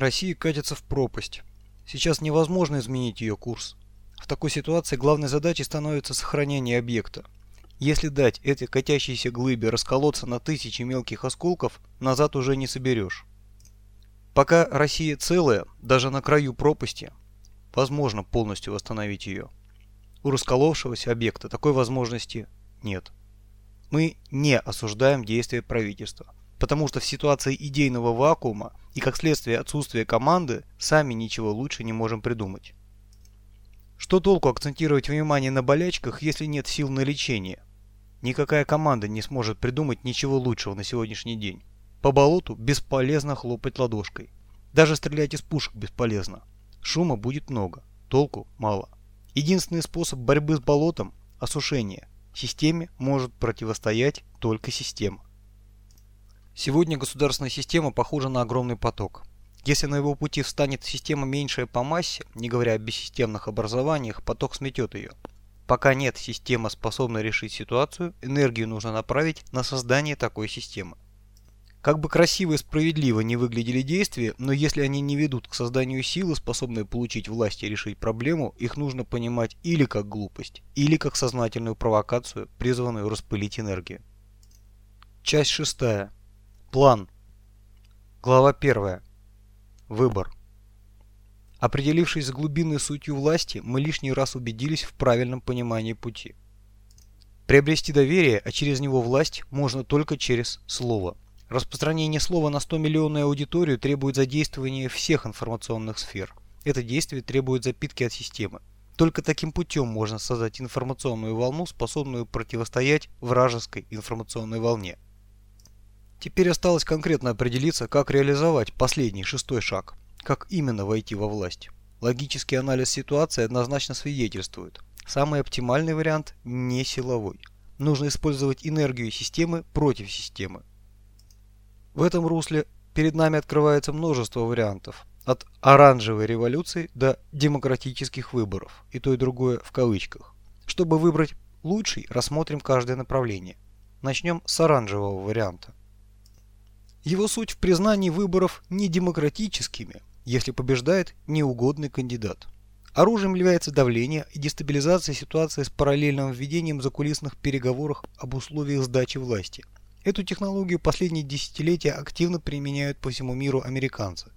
Россия катится в пропасть. Сейчас невозможно изменить ее курс. В такой ситуации главной задачей становится сохранение объекта. Если дать этой катящейся глыбе расколоться на тысячи мелких осколков, назад уже не соберешь. Пока Россия целая, даже на краю пропасти, возможно полностью восстановить ее. У расколовшегося объекта такой возможности нет. Мы не осуждаем действия правительства, потому что в ситуации идейного вакуума и как следствие отсутствия команды сами ничего лучше не можем придумать. Что толку акцентировать внимание на болячках, если нет сил на лечение? Никакая команда не сможет придумать ничего лучшего на сегодняшний день. По болоту бесполезно хлопать ладошкой. Даже стрелять из пушек бесполезно. Шума будет много, толку мало. Единственный способ борьбы с болотом – осушение. Системе может противостоять только система. Сегодня государственная система похожа на огромный поток. Если на его пути встанет система меньшая по массе, не говоря о бессистемных образованиях, поток сметет ее. Пока нет системы, способной решить ситуацию, энергию нужно направить на создание такой системы. Как бы красиво и справедливо не выглядели действия, но если они не ведут к созданию силы, способной получить власть и решить проблему, их нужно понимать или как глупость, или как сознательную провокацию, призванную распылить энергию. Часть шестая. План. Глава первая. Выбор. Определившись с глубинной сутью власти, мы лишний раз убедились в правильном понимании пути. Приобрести доверие, а через него власть, можно только через слово – Распространение слова на 100-миллионную аудиторию требует задействования всех информационных сфер. Это действие требует запитки от системы. Только таким путем можно создать информационную волну, способную противостоять вражеской информационной волне. Теперь осталось конкретно определиться, как реализовать последний, шестой шаг. Как именно войти во власть. Логический анализ ситуации однозначно свидетельствует. Самый оптимальный вариант не силовой. Нужно использовать энергию системы против системы. В этом русле перед нами открывается множество вариантов. От оранжевой революции до демократических выборов. И то и другое в кавычках. Чтобы выбрать лучший, рассмотрим каждое направление. Начнем с оранжевого варианта. Его суть в признании выборов недемократическими, если побеждает неугодный кандидат. Оружием является давление и дестабилизация ситуации с параллельным введением закулисных переговоров об условиях сдачи власти – Эту технологию последние десятилетия активно применяют по всему миру американцы.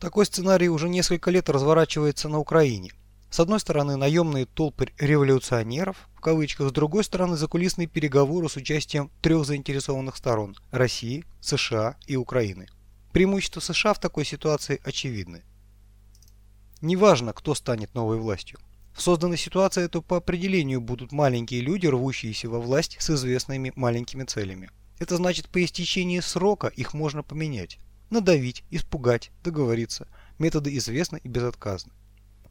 Такой сценарий уже несколько лет разворачивается на Украине. С одной стороны наемные толпы революционеров, в кавычках, с другой стороны закулисные переговоры с участием трех заинтересованных сторон – России, США и Украины. Преимущества США в такой ситуации очевидны. Неважно, кто станет новой властью. В созданной ситуации это по определению будут маленькие люди, рвущиеся во власть с известными маленькими целями. Это значит, по истечении срока их можно поменять. Надавить, испугать, договориться. Методы известны и безотказны.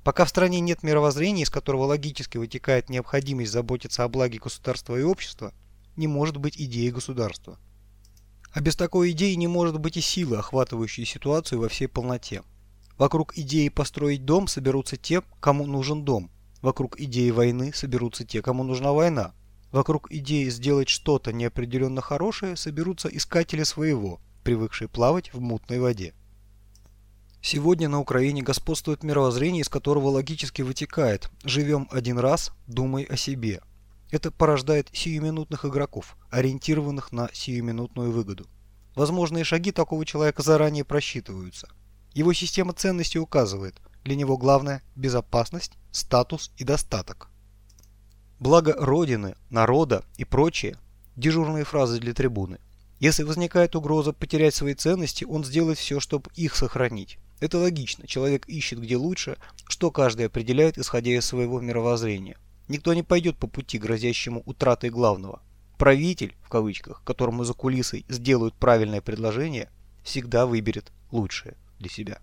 Пока в стране нет мировоззрения, из которого логически вытекает необходимость заботиться о благе государства и общества, не может быть идеи государства. А без такой идеи не может быть и силы, охватывающей ситуацию во всей полноте. Вокруг идеи построить дом соберутся те, кому нужен дом, Вокруг идеи войны соберутся те, кому нужна война. Вокруг идеи сделать что-то неопределенно хорошее соберутся искатели своего, привыкшие плавать в мутной воде. Сегодня на Украине господствует мировоззрение, из которого логически вытекает «живем один раз, думай о себе». Это порождает сиюминутных игроков, ориентированных на сиюминутную выгоду. Возможные шаги такого человека заранее просчитываются. Его система ценностей указывает – для него главное – безопасность, статус и достаток. Благо Родины, народа и прочее – дежурные фразы для трибуны. Если возникает угроза потерять свои ценности, он сделает все, чтобы их сохранить. Это логично, человек ищет где лучше, что каждый определяет, исходя из своего мировоззрения. Никто не пойдет по пути, грозящему утратой главного. Правитель, в кавычках, которому за кулисой сделают правильное предложение, всегда выберет лучшее для себя.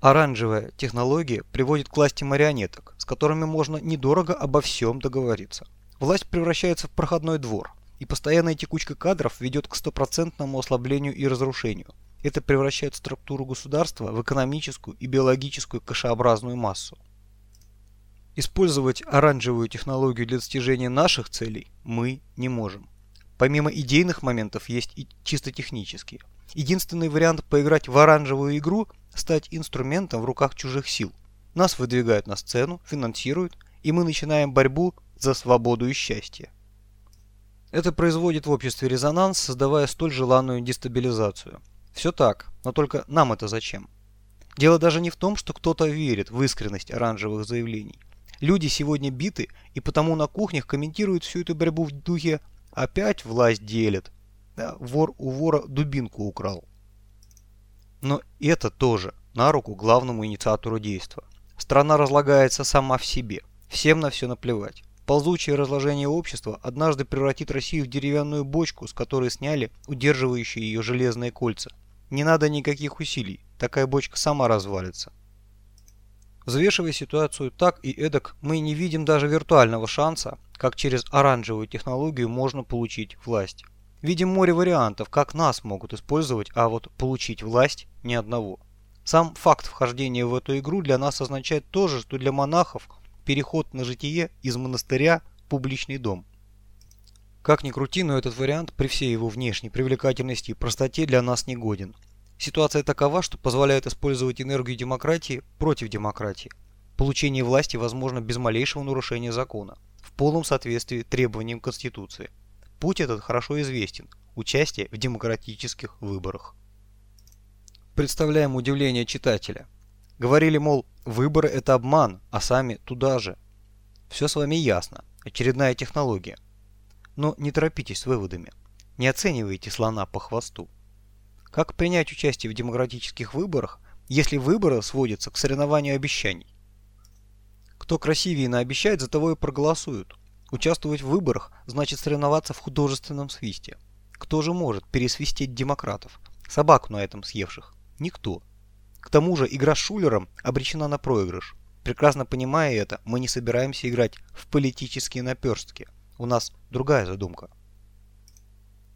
Оранжевая технология приводит к власти марионеток, с которыми можно недорого обо всем договориться. Власть превращается в проходной двор, и постоянная текучка кадров ведет к стопроцентному ослаблению и разрушению. Это превращает структуру государства в экономическую и биологическую кашеобразную массу. Использовать оранжевую технологию для достижения наших целей мы не можем. Помимо идейных моментов есть и чисто технические. Единственный вариант поиграть в оранжевую игру – стать инструментом в руках чужих сил. Нас выдвигают на сцену, финансируют, и мы начинаем борьбу за свободу и счастье. Это производит в обществе резонанс, создавая столь желанную дестабилизацию. Все так, но только нам это зачем? Дело даже не в том, что кто-то верит в искренность оранжевых заявлений. Люди сегодня биты, и потому на кухнях комментируют всю эту борьбу в духе «опять власть делит». Да, вор у вора дубинку украл. Но это тоже на руку главному инициатору действа. Страна разлагается сама в себе. Всем на все наплевать. Ползучее разложение общества однажды превратит Россию в деревянную бочку, с которой сняли удерживающие ее железные кольца. Не надо никаких усилий, такая бочка сама развалится. Взвешивая ситуацию так и эдак, мы не видим даже виртуального шанса, как через оранжевую технологию можно получить власть. Видим море вариантов, как нас могут использовать, а вот получить власть ни одного. Сам факт вхождения в эту игру для нас означает то же, что для монахов переход на житие из монастыря в публичный дом. Как ни крути, но этот вариант при всей его внешней привлекательности и простоте для нас не годен. Ситуация такова, что позволяет использовать энергию демократии против демократии. Получение власти возможно без малейшего нарушения закона, в полном соответствии требованиям Конституции. Путь этот хорошо известен – участие в демократических выборах. Представляем удивление читателя. Говорили, мол, выборы – это обман, а сами туда же. Все с вами ясно. Очередная технология. Но не торопитесь с выводами. Не оценивайте слона по хвосту. Как принять участие в демократических выборах, если выборы сводятся к соревнованию обещаний? Кто красивее наобещает, за того и проголосуют. Участвовать в выборах значит соревноваться в художественном свисте. Кто же может пересвистеть демократов? Собаку на этом съевших? Никто. К тому же игра с Шулером обречена на проигрыш. Прекрасно понимая это, мы не собираемся играть в политические наперстки. У нас другая задумка.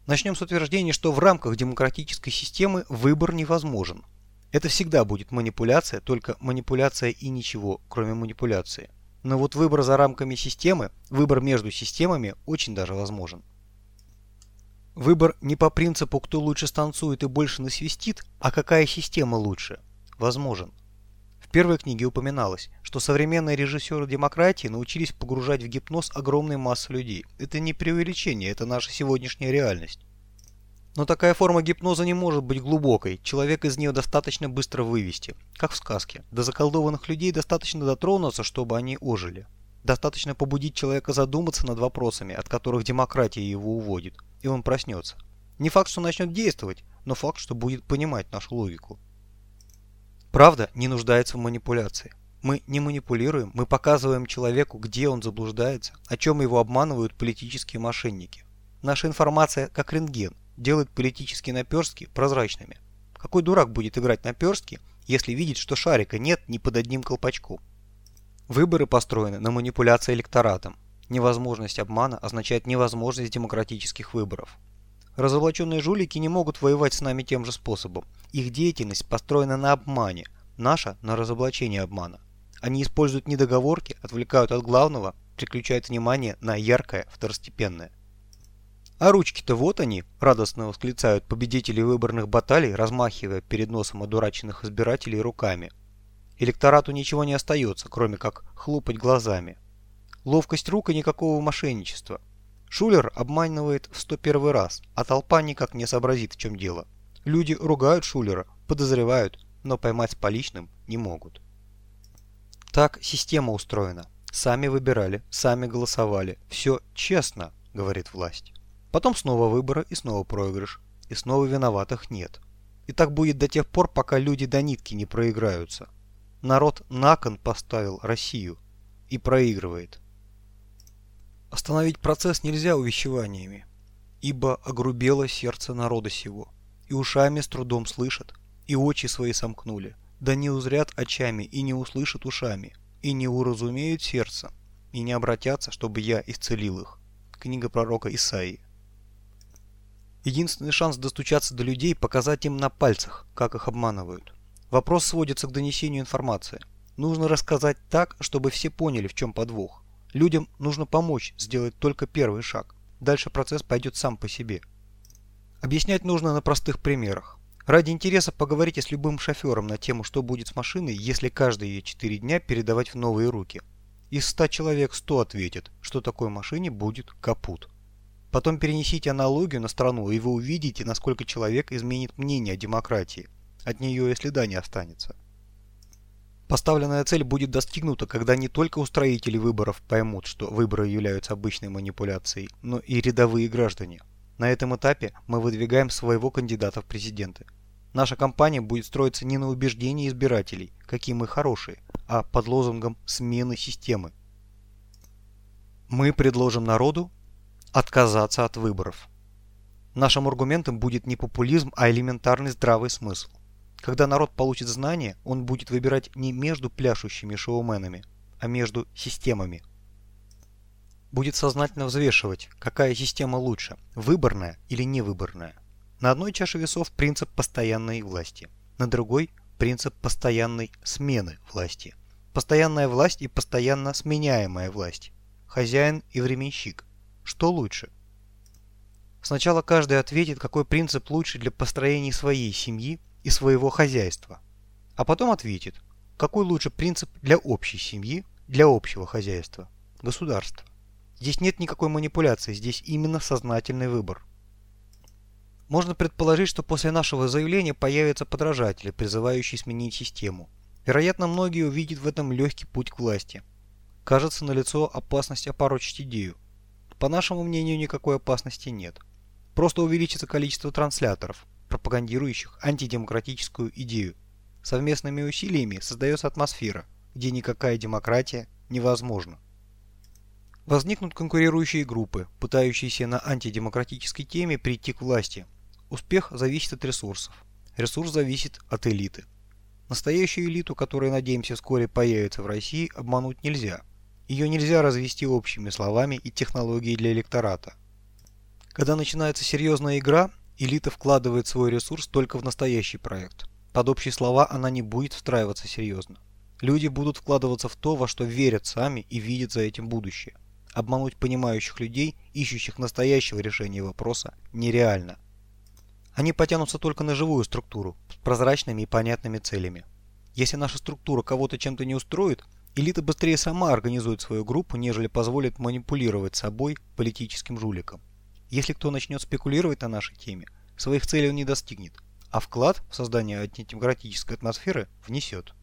Начнем с утверждения, что в рамках демократической системы выбор невозможен. Это всегда будет манипуляция, только манипуляция и ничего, кроме манипуляции. Но вот выбор за рамками системы, выбор между системами очень даже возможен. Выбор не по принципу, кто лучше станцует и больше насвистит, а какая система лучше, возможен. В первой книге упоминалось, что современные режиссеры демократии научились погружать в гипноз огромные массы людей. Это не преувеличение, это наша сегодняшняя реальность. Но такая форма гипноза не может быть глубокой, человек из нее достаточно быстро вывести. Как в сказке, до заколдованных людей достаточно дотронуться, чтобы они ожили. Достаточно побудить человека задуматься над вопросами, от которых демократия его уводит и он проснется. Не факт, что начнет действовать, но факт, что будет понимать нашу логику. Правда не нуждается в манипуляции. Мы не манипулируем, мы показываем человеку, где он заблуждается, о чем его обманывают политические мошенники. Наша информация, как рентген, делает политические наперстки прозрачными. Какой дурак будет играть наперстки, если видит, что шарика нет ни под одним колпачком? Выборы построены на манипуляции электоратом. Невозможность обмана означает невозможность демократических выборов. Разоблаченные жулики не могут воевать с нами тем же способом. Их деятельность построена на обмане, наша – на разоблачении обмана. Они используют недоговорки, отвлекают от главного, переключают внимание на яркое, второстепенное. А ручки-то вот они, радостно восклицают победители выборных баталий, размахивая перед носом одураченных избирателей руками. Электорату ничего не остается, кроме как хлопать глазами. Ловкость рук и никакого мошенничества. Шулер обманывает в 101 раз, а толпа никак не сообразит, в чем дело. Люди ругают Шулера, подозревают, но поймать с поличным не могут. Так система устроена. Сами выбирали, сами голосовали. Все честно, говорит власть. Потом снова выборы и снова проигрыш. И снова виноватых нет. И так будет до тех пор, пока люди до нитки не проиграются. Народ на кон поставил Россию и проигрывает. Остановить процесс нельзя увещеваниями, ибо огрубело сердце народа сего, и ушами с трудом слышат, и очи свои сомкнули, да не узрят очами и не услышат ушами, и не уразумеют сердце, и не обратятся, чтобы я исцелил их. Книга пророка Исаии. Единственный шанс достучаться до людей – показать им на пальцах, как их обманывают. Вопрос сводится к донесению информации. Нужно рассказать так, чтобы все поняли, в чем подвох. Людям нужно помочь сделать только первый шаг. Дальше процесс пойдет сам по себе. Объяснять нужно на простых примерах. Ради интереса поговорите с любым шофером на тему, что будет с машиной, если каждые ее 4 дня передавать в новые руки. Из 100 человек 100 ответят, что такой машине будет капут. Потом перенесите аналогию на страну, и вы увидите, насколько человек изменит мнение о демократии. От нее и следа не останется. Поставленная цель будет достигнута, когда не только устроители выборов поймут, что выборы являются обычной манипуляцией, но и рядовые граждане. На этом этапе мы выдвигаем своего кандидата в президенты. Наша кампания будет строиться не на убеждении избирателей, какие мы хорошие, а под лозунгом смены системы. Мы предложим народу отказаться от выборов. Нашим аргументом будет не популизм, а элементарный здравый смысл. Когда народ получит знания, он будет выбирать не между пляшущими шоуменами, а между системами. Будет сознательно взвешивать, какая система лучше, выборная или невыборная. На одной чаше весов принцип постоянной власти, на другой – принцип постоянной смены власти. Постоянная власть и постоянно сменяемая власть. Хозяин и временщик. Что лучше? Сначала каждый ответит, какой принцип лучше для построения своей семьи и своего хозяйства. А потом ответит, какой лучше принцип для общей семьи, для общего хозяйства, государства. Здесь нет никакой манипуляции, здесь именно сознательный выбор. Можно предположить, что после нашего заявления появятся подражатели, призывающие сменить систему. Вероятно, многие увидят в этом легкий путь к власти. Кажется, налицо опасность опорочить идею. По нашему мнению, никакой опасности нет. Просто увеличится количество трансляторов, пропагандирующих антидемократическую идею. Совместными усилиями создается атмосфера, где никакая демократия невозможна. Возникнут конкурирующие группы, пытающиеся на антидемократической теме прийти к власти. Успех зависит от ресурсов. Ресурс зависит от элиты. Настоящую элиту, которая, надеемся, вскоре появится в России, обмануть нельзя. Ее нельзя развести общими словами и технологией для электората. Когда начинается серьезная игра, Элита вкладывает свой ресурс только в настоящий проект. Под общие слова она не будет встраиваться серьезно. Люди будут вкладываться в то, во что верят сами и видят за этим будущее. Обмануть понимающих людей, ищущих настоящего решения вопроса, нереально. Они потянутся только на живую структуру, с прозрачными и понятными целями. Если наша структура кого-то чем-то не устроит, элита быстрее сама организует свою группу, нежели позволит манипулировать собой политическим жуликам. Если кто начнет спекулировать на нашей теме, своих целей он не достигнет, а вклад в создание антидемократической атмосферы внесет.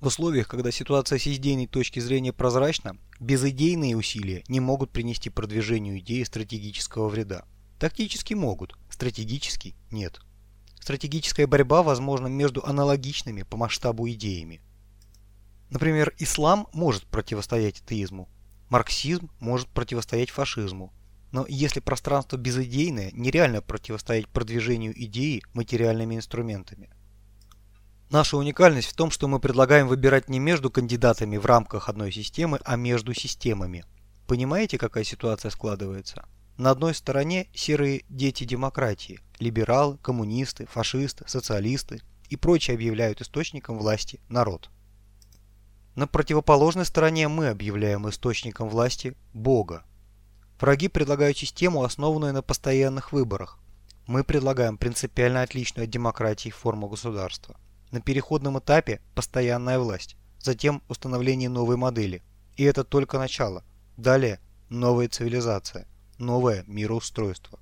В условиях, когда ситуация с идейной точки зрения прозрачна, безидейные усилия не могут принести продвижению идеи стратегического вреда. Тактически могут, стратегически нет. Стратегическая борьба возможна между аналогичными по масштабу идеями. Например, ислам может противостоять атеизму, марксизм может противостоять фашизму, но если пространство безыдейное, нереально противостоять продвижению идеи материальными инструментами. Наша уникальность в том, что мы предлагаем выбирать не между кандидатами в рамках одной системы, а между системами. Понимаете, какая ситуация складывается? На одной стороне серые дети демократии, либералы, коммунисты, фашисты, социалисты и прочие объявляют источником власти народ. На противоположной стороне мы объявляем источником власти Бога, Враги предлагают систему, основанную на постоянных выборах. Мы предлагаем принципиально отличную от демократии форму государства. На переходном этапе постоянная власть, затем установление новой модели. И это только начало. Далее новая цивилизация, новое мироустройство.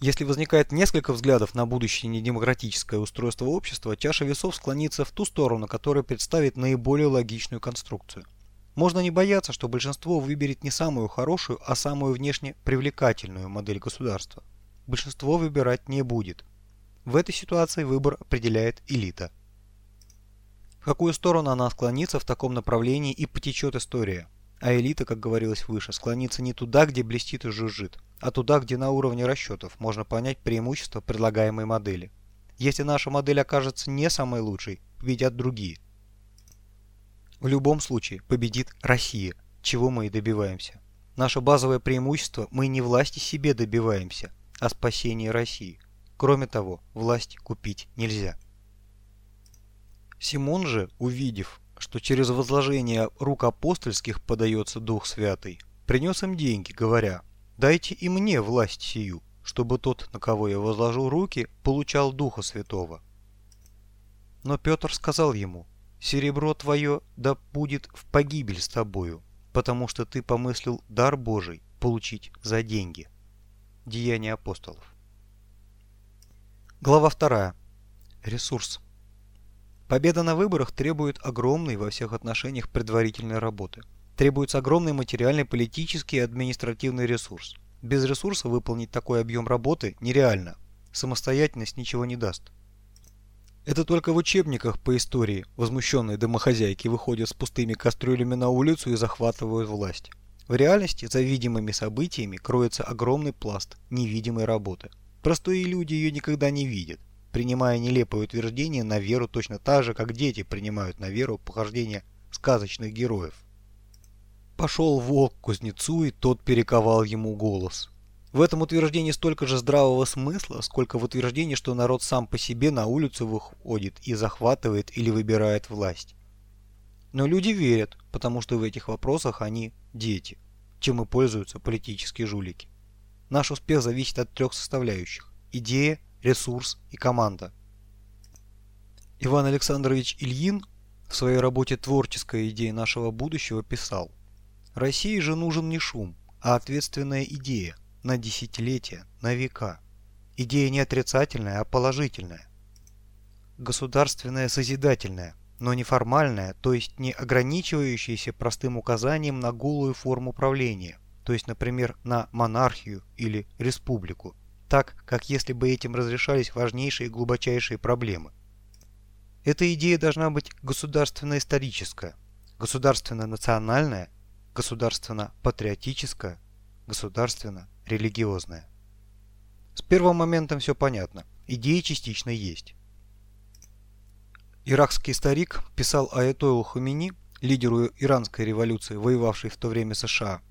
Если возникает несколько взглядов на будущее недемократическое устройство общества, чаша весов склонится в ту сторону, которая представит наиболее логичную конструкцию – можно не бояться, что большинство выберет не самую хорошую, а самую внешне привлекательную модель государства. Большинство выбирать не будет. В этой ситуации выбор определяет элита. В какую сторону она склонится в таком направлении и потечет история. А элита, как говорилось выше, склонится не туда, где блестит и жужжит, а туда, где на уровне расчетов можно понять преимущества предлагаемой модели. Если наша модель окажется не самой лучшей, победят другие – в любом случае победит Россия, чего мы и добиваемся. Наше базовое преимущество – мы не власти себе добиваемся, а спасения России. Кроме того, власть купить нельзя. Симон же, увидев, что через возложение рук апостольских подается Дух Святый, принес им деньги, говоря, «Дайте и мне власть сию, чтобы тот, на кого я возложу руки, получал Духа Святого. Но Петр сказал ему, «Серебро твое да будет в погибель с тобою, потому что ты помыслил дар Божий получить за деньги». Деяния апостолов. Глава 2. Ресурс. Победа на выборах требует огромной во всех отношениях предварительной работы. Требуется огромный материальный, политический и административный ресурс. Без ресурса выполнить такой объем работы нереально. Самостоятельность ничего не даст. Это только в учебниках по истории возмущенные домохозяйки выходят с пустыми кастрюлями на улицу и захватывают власть. В реальности за видимыми событиями кроется огромный пласт невидимой работы. Простые люди ее никогда не видят, принимая нелепые утверждения на веру точно так же, как дети принимают на веру похождения сказочных героев. Пошел волк к кузнецу, и тот перековал ему голос. В этом утверждении столько же здравого смысла, сколько в утверждении, что народ сам по себе на улицу выходит и захватывает или выбирает власть. Но люди верят, потому что в этих вопросах они дети, чем и пользуются политические жулики. Наш успех зависит от трех составляющих – идея, ресурс и команда. Иван Александрович Ильин в своей работе «Творческая идея нашего будущего» писал «России же нужен не шум, а ответственная идея на десятилетия, на века. Идея не отрицательная, а положительная. Государственная созидательная, но не формальная, то есть не ограничивающаяся простым указанием на голую форму правления, то есть, например, на монархию или республику, так, как если бы этим разрешались важнейшие и глубочайшие проблемы. Эта идея должна быть государственно-историческая, государственно-национальная, государственно-патриотическая, государственно-религиозная. С первым моментом все понятно, идеи частично есть. Иракский старик писал Аятоллу Хумини, лидеру иранской революции, воевавшей в то время США,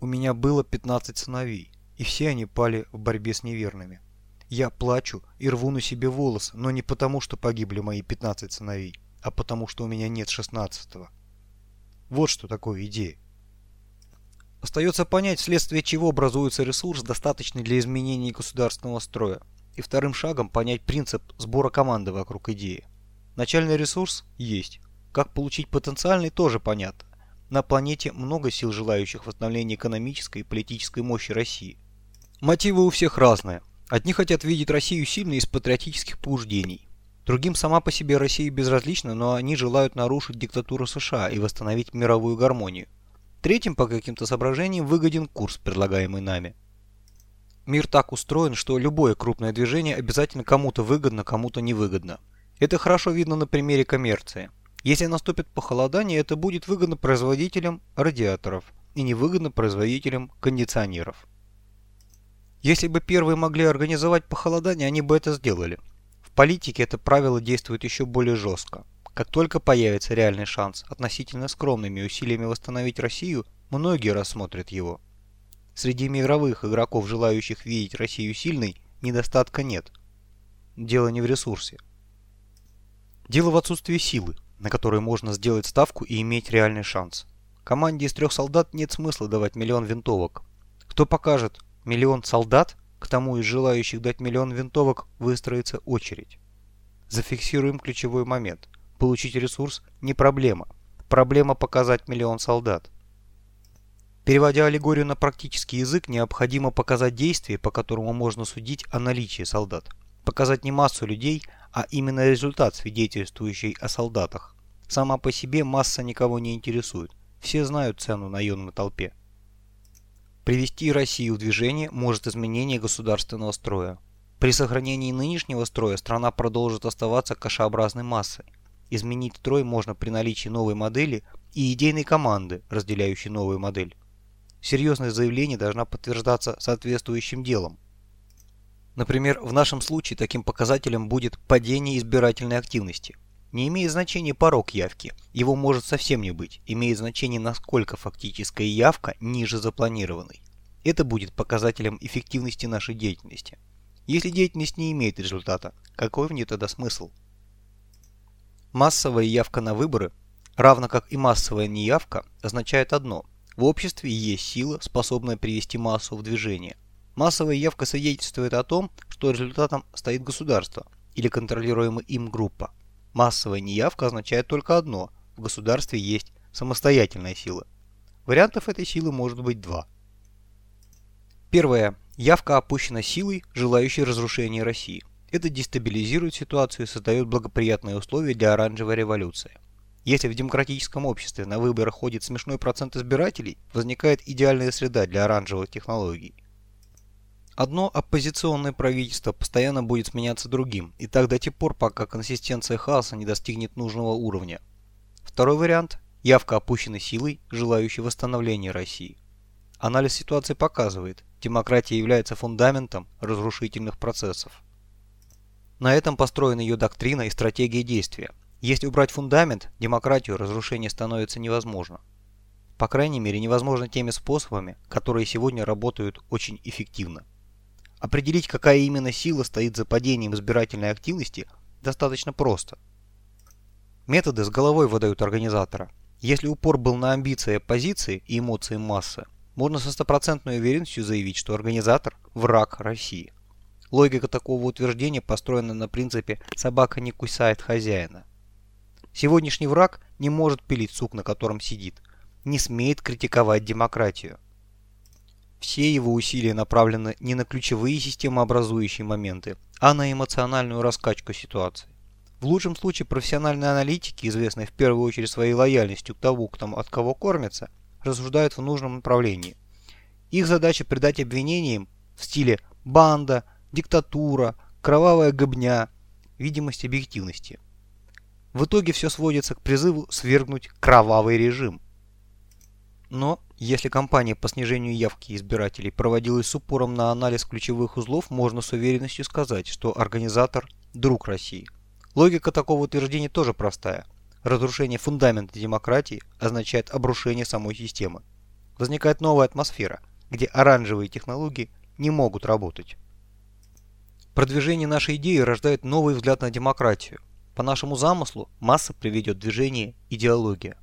у меня было 15 сыновей, и все они пали в борьбе с неверными. Я плачу и рву на себе волосы, но не потому, что погибли мои 15 сыновей, а потому, что у меня нет 16-го. Вот что такое идея. Остается понять, вследствие чего образуется ресурс, достаточный для изменения государственного строя. И вторым шагом понять принцип сбора команды вокруг идеи. Начальный ресурс есть. Как получить потенциальный тоже понятно. На планете много сил, желающих восстановления экономической и политической мощи России. Мотивы у всех разные. Одни хотят видеть Россию сильной из патриотических побуждений. Другим сама по себе Россия безразлична, но они желают нарушить диктатуру США и восстановить мировую гармонию. Третьим по каким-то соображениям выгоден курс, предлагаемый нами. Мир так устроен, что любое крупное движение обязательно кому-то выгодно, кому-то невыгодно. Это хорошо видно на примере коммерции. Если наступит похолодание, это будет выгодно производителям радиаторов и невыгодно производителям кондиционеров. Если бы первые могли организовать похолодание, они бы это сделали. В политике это правило действует еще более жестко. Как только появится реальный шанс относительно скромными усилиями восстановить Россию, многие рассмотрят его. Среди мировых игроков, желающих видеть Россию сильной, недостатка нет. Дело не в ресурсе. Дело в отсутствии силы на которые можно сделать ставку и иметь реальный шанс. Команде из трех солдат нет смысла давать миллион винтовок. Кто покажет миллион солдат, к тому из желающих дать миллион винтовок выстроится очередь. Зафиксируем ключевой момент. Получить ресурс не проблема. Проблема показать миллион солдат. Переводя аллегорию на практический язык, необходимо показать действие, по которому можно судить о наличии солдат. Показать не массу людей, а именно результат, свидетельствующий о солдатах. Сама по себе масса никого не интересует. Все знают цену наемной толпе. Привести Россию в движение может изменение государственного строя. При сохранении нынешнего строя страна продолжит оставаться кашеобразной массой. Изменить строй можно при наличии новой модели и идейной команды, разделяющей новую модель. Серьезность заявления должна подтверждаться соответствующим делом. Например, в нашем случае таким показателем будет падение избирательной активности. Не имеет значения порог явки, его может совсем не быть, имеет значение насколько фактическая явка ниже запланированной. Это будет показателем эффективности нашей деятельности. Если деятельность не имеет результата, какой в ней тогда смысл? Массовая явка на выборы, равно как и массовая неявка, означает одно – в обществе есть сила, способная привести массу в движение. Массовая явка свидетельствует о том, что результатом стоит государство или контролируемая им группа. Массовая неявка означает только одно – в государстве есть самостоятельная сила. Вариантов этой силы может быть два. Первое. Явка опущена силой, желающей разрушения России. Это дестабилизирует ситуацию и создает благоприятные условия для оранжевой революции. Если в демократическом обществе на выборах ходит смешной процент избирателей, возникает идеальная среда для оранжевых технологий. Одно оппозиционное правительство постоянно будет сменяться другим, и так до тех пор, пока консистенция хаоса не достигнет нужного уровня. Второй вариант – явка опущена силой, желающей восстановления России. Анализ ситуации показывает, демократия является фундаментом разрушительных процессов. На этом построена ее доктрина и стратегия действия. Если убрать фундамент, демократию разрушение становится невозможно. По крайней мере, невозможно теми способами, которые сегодня работают очень эффективно. Определить, какая именно сила стоит за падением избирательной активности, достаточно просто. Методы с головой выдают организатора. Если упор был на амбиции оппозиции и эмоции массы, можно со стопроцентной уверенностью заявить, что организатор – враг России. Логика такого утверждения построена на принципе «собака не кусает хозяина». Сегодняшний враг не может пилить сук, на котором сидит, не смеет критиковать демократию. Все его усилия направлены не на ключевые системообразующие моменты, а на эмоциональную раскачку ситуации. В лучшем случае профессиональные аналитики, известные в первую очередь своей лояльностью к тому, кто от кого кормится, рассуждают в нужном направлении. Их задача придать обвинениям в стиле «банда», «диктатура», «кровавая гобня» видимость объективности. В итоге все сводится к призыву свергнуть кровавый режим. Но если кампания по снижению явки избирателей проводилась с упором на анализ ключевых узлов, можно с уверенностью сказать, что организатор – друг России. Логика такого утверждения тоже простая. Разрушение фундамента демократии означает обрушение самой системы. Возникает новая атмосфера, где оранжевые технологии не могут работать. Продвижение нашей идеи рождает новый взгляд на демократию. По нашему замыслу масса приведет движение идеология.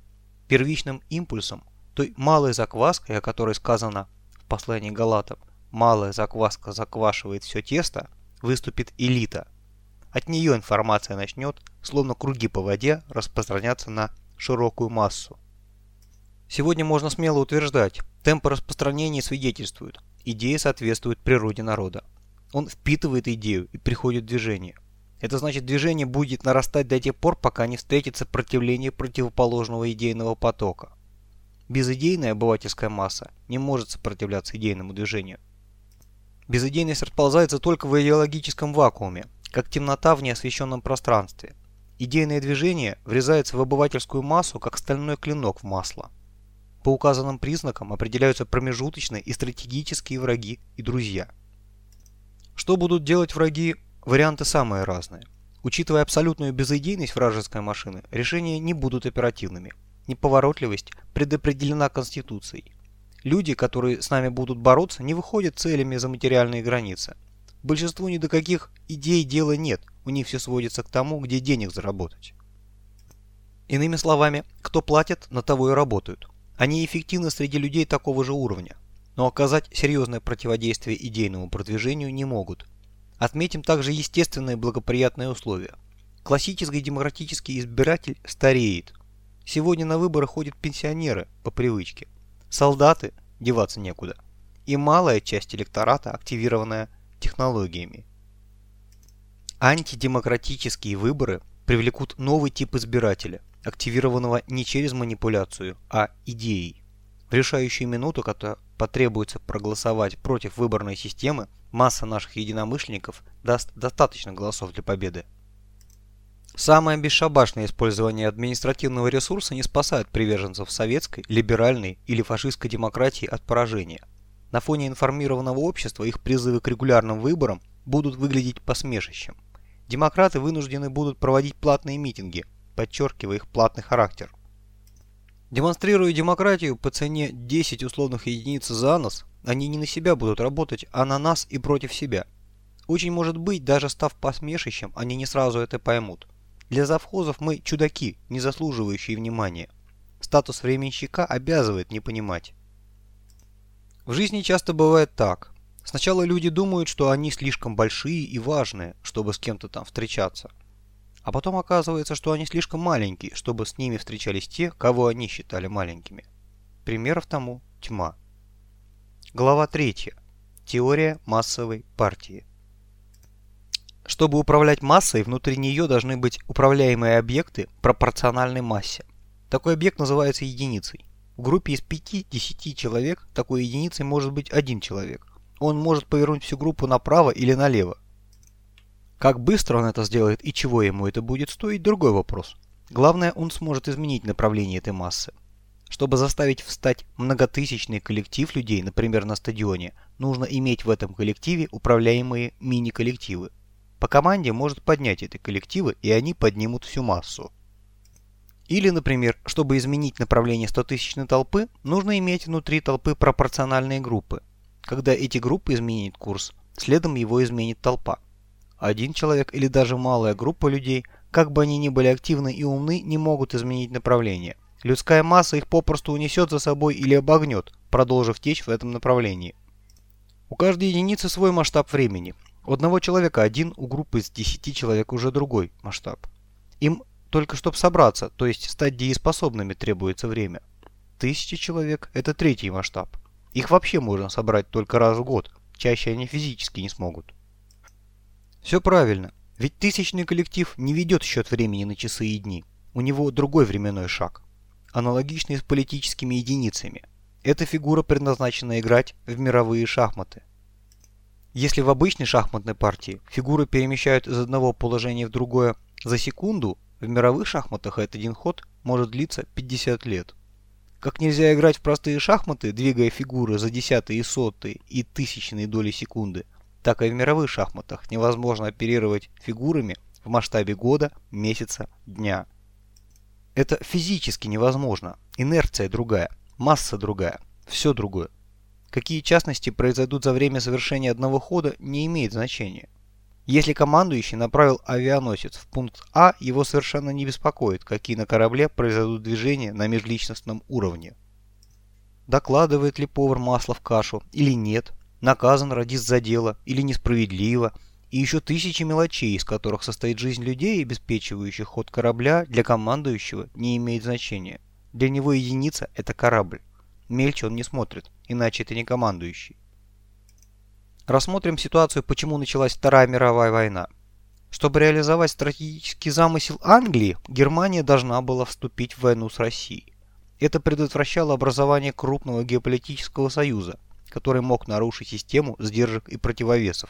Первичным импульсом, той малой закваской, о которой сказано в послании Галатов, малая закваска заквашивает все тесто, выступит элита – от нее информация начнет, словно круги по воде, распространяться на широкую массу. Сегодня можно смело утверждать, темпы распространения свидетельствуют, идея соответствует природе народа. Он впитывает идею и приходит в движение. Это значит, движение будет нарастать до тех пор, пока не встретит сопротивление противоположного идейного потока. Безидейная обывательская масса не может сопротивляться идейному движению. Безидейность расползается только в идеологическом вакууме, как темнота в неосвещенном пространстве. Идейное движение врезается в обывательскую массу, как стальной клинок в масло. По указанным признакам определяются промежуточные и стратегические враги и друзья. Что будут делать враги? Варианты самые разные. Учитывая абсолютную безыдейность вражеской машины, решения не будут оперативными. Неповоротливость предопределена Конституцией. Люди, которые с нами будут бороться, не выходят целями за материальные границы. Большинству ни до каких идей дела нет, у них все сводится к тому, где денег заработать. Иными словами, кто платит, на того и работают. Они эффективны среди людей такого же уровня, но оказать серьезное противодействие идейному продвижению не могут. Отметим также естественные благоприятные условия. Классический демократический избиратель стареет. Сегодня на выборы ходят пенсионеры по привычке. Солдаты деваться некуда. И малая часть электората, активированная технологиями. Антидемократические выборы привлекут новый тип избирателя, активированного не через манипуляцию, а идеей. В решающую минуту, когда потребуется проголосовать против выборной системы, масса наших единомышленников даст достаточно голосов для победы. Самое бесшабашное использование административного ресурса не спасает приверженцев советской, либеральной или фашистской демократии от поражения – на фоне информированного общества их призывы к регулярным выборам будут выглядеть посмешищем. Демократы вынуждены будут проводить платные митинги, подчеркивая их платный характер. Демонстрируя демократию по цене 10 условных единиц за нос, они не на себя будут работать, а на нас и против себя. Очень может быть, даже став посмешищем, они не сразу это поймут. Для завхозов мы чудаки, не заслуживающие внимания. Статус временщика обязывает не понимать. В жизни часто бывает так. Сначала люди думают, что они слишком большие и важные, чтобы с кем-то там встречаться. А потом оказывается, что они слишком маленькие, чтобы с ними встречались те, кого они считали маленькими. Примеров тому тьма. Глава 3. Теория массовой партии. Чтобы управлять массой, внутри нее должны быть управляемые объекты пропорциональной массе. Такой объект называется единицей. В группе из 5-10 человек такой единицей может быть один человек. Он может повернуть всю группу направо или налево. Как быстро он это сделает и чего ему это будет стоить – другой вопрос. Главное, он сможет изменить направление этой массы. Чтобы заставить встать многотысячный коллектив людей, например, на стадионе, нужно иметь в этом коллективе управляемые мини-коллективы. По команде может поднять эти коллективы, и они поднимут всю массу. Или, например, чтобы изменить направление 100-тысячной толпы, нужно иметь внутри толпы пропорциональные группы. Когда эти группы изменят курс, следом его изменит толпа. Один человек или даже малая группа людей, как бы они ни были активны и умны, не могут изменить направление. Людская масса их попросту унесет за собой или обогнет, продолжив течь в этом направлении. У каждой единицы свой масштаб времени. У одного человека один, у группы из 10 человек уже другой масштаб. Им только чтобы собраться, то есть стать дееспособными, требуется время. Тысячи человек – это третий масштаб. Их вообще можно собрать только раз в год, чаще они физически не смогут. Все правильно, ведь тысячный коллектив не ведет счет времени на часы и дни. У него другой временной шаг, аналогичный с политическими единицами. Эта фигура предназначена играть в мировые шахматы. Если в обычной шахматной партии фигуры перемещают из одного положения в другое за секунду, в мировых шахматах этот один ход может длиться 50 лет. Как нельзя играть в простые шахматы, двигая фигуры за десятые, сотые и тысячные доли секунды, так и в мировых шахматах невозможно оперировать фигурами в масштабе года, месяца, дня. Это физически невозможно. Инерция другая, масса другая, все другое. Какие частности произойдут за время совершения одного хода, не имеет значения. Если командующий направил авианосец в пункт А, его совершенно не беспокоит, какие на корабле произойдут движения на межличностном уровне. Докладывает ли повар масло в кашу или нет, наказан радист за дело или несправедливо, и еще тысячи мелочей, из которых состоит жизнь людей, обеспечивающих ход корабля, для командующего не имеет значения. Для него единица – это корабль. Мельче он не смотрит, иначе это не командующий. Рассмотрим ситуацию, почему началась Вторая мировая война. Чтобы реализовать стратегический замысел Англии, Германия должна была вступить в войну с Россией. Это предотвращало образование крупного геополитического союза, который мог нарушить систему сдержек и противовесов.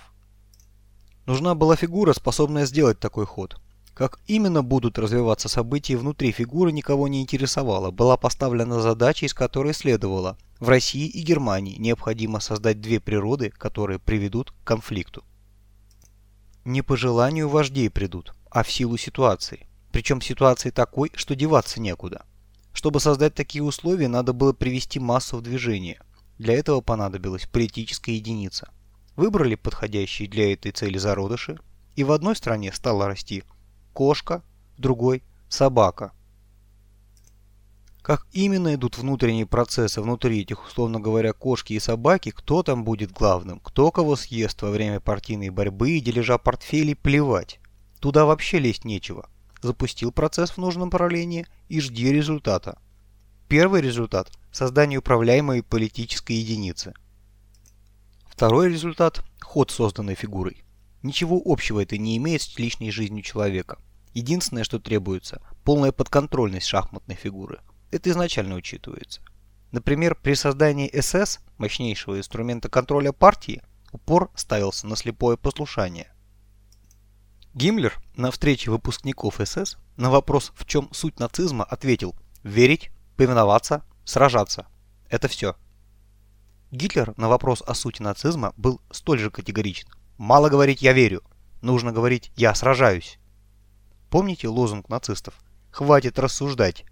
Нужна была фигура, способная сделать такой ход. Как именно будут развиваться события внутри фигуры никого не интересовало. Была поставлена задача, из которой следовало. В России и Германии необходимо создать две природы, которые приведут к конфликту. Не по желанию вождей придут, а в силу ситуации. Причем ситуации такой, что деваться некуда. Чтобы создать такие условия, надо было привести массу в движение. Для этого понадобилась политическая единица. Выбрали подходящие для этой цели зародыши, и в одной стране стала расти кошка, другой – собака. Как именно идут внутренние процессы внутри этих, условно говоря, кошки и собаки, кто там будет главным, кто кого съест во время партийной борьбы и дележа портфелей, плевать. Туда вообще лезть нечего. Запустил процесс в нужном направлении и жди результата. Первый результат – создание управляемой политической единицы. Второй результат – ход созданной фигурой. Ничего общего это не имеет с личной жизнью человека. Единственное, что требуется – полная подконтрольность шахматной фигуры. Это изначально учитывается. Например, при создании СС, мощнейшего инструмента контроля партии, упор ставился на слепое послушание. Гиммлер на встрече выпускников СС на вопрос, в чем суть нацизма, ответил «верить, повиноваться, сражаться. Это все». Гитлер на вопрос о сути нацизма был столь же категоричен. Мало говорить «я верю», нужно говорить «я сражаюсь». Помните лозунг нацистов? «Хватит рассуждать».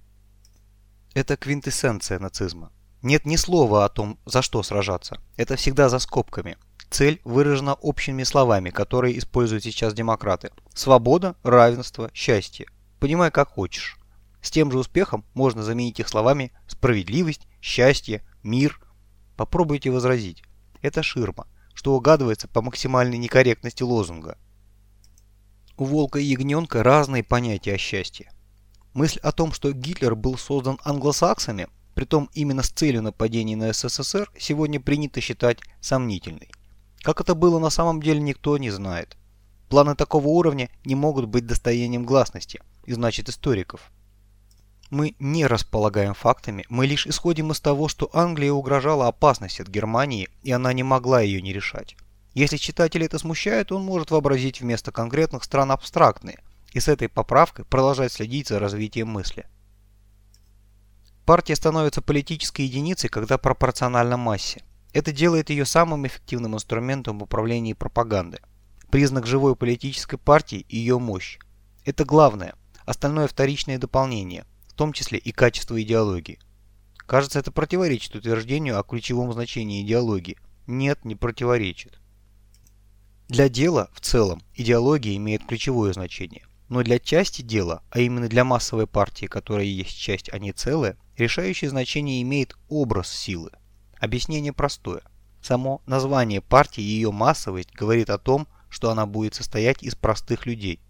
Это квинтэссенция нацизма. Нет ни слова о том, за что сражаться. Это всегда за скобками. Цель выражена общими словами, которые используют сейчас демократы. Свобода, равенство, счастье. Понимай, как хочешь. С тем же успехом можно заменить их словами справедливость, счастье, мир. Попробуйте возразить. Это ширма что угадывается по максимальной некорректности лозунга. У волка и ягненка разные понятия о счастье. Мысль о том, что Гитлер был создан англосаксами, притом именно с целью нападения на СССР, сегодня принято считать сомнительной. Как это было на самом деле, никто не знает. Планы такого уровня не могут быть достоянием гласности, и значит историков. Мы не располагаем фактами, мы лишь исходим из того, что Англия угрожала опасность от Германии, и она не могла ее не решать. Если читателя это смущает, он может вообразить вместо конкретных стран абстрактные, и с этой поправкой продолжать следить за развитием мысли. Партия становится политической единицей, когда пропорциональна массе. Это делает ее самым эффективным инструментом в управлении пропагандой. Признак живой политической партии – ее мощь. Это главное, остальное вторичное дополнение, в том числе и качество идеологии. Кажется, это противоречит утверждению о ключевом значении идеологии. Нет, не противоречит. Для дела в целом идеология имеет ключевое значение. Но для части дела, а именно для массовой партии, которая есть часть, а не целое, решающее значение имеет образ силы. Объяснение простое. Само название партии и ее массовость говорит о том, что она будет состоять из простых людей.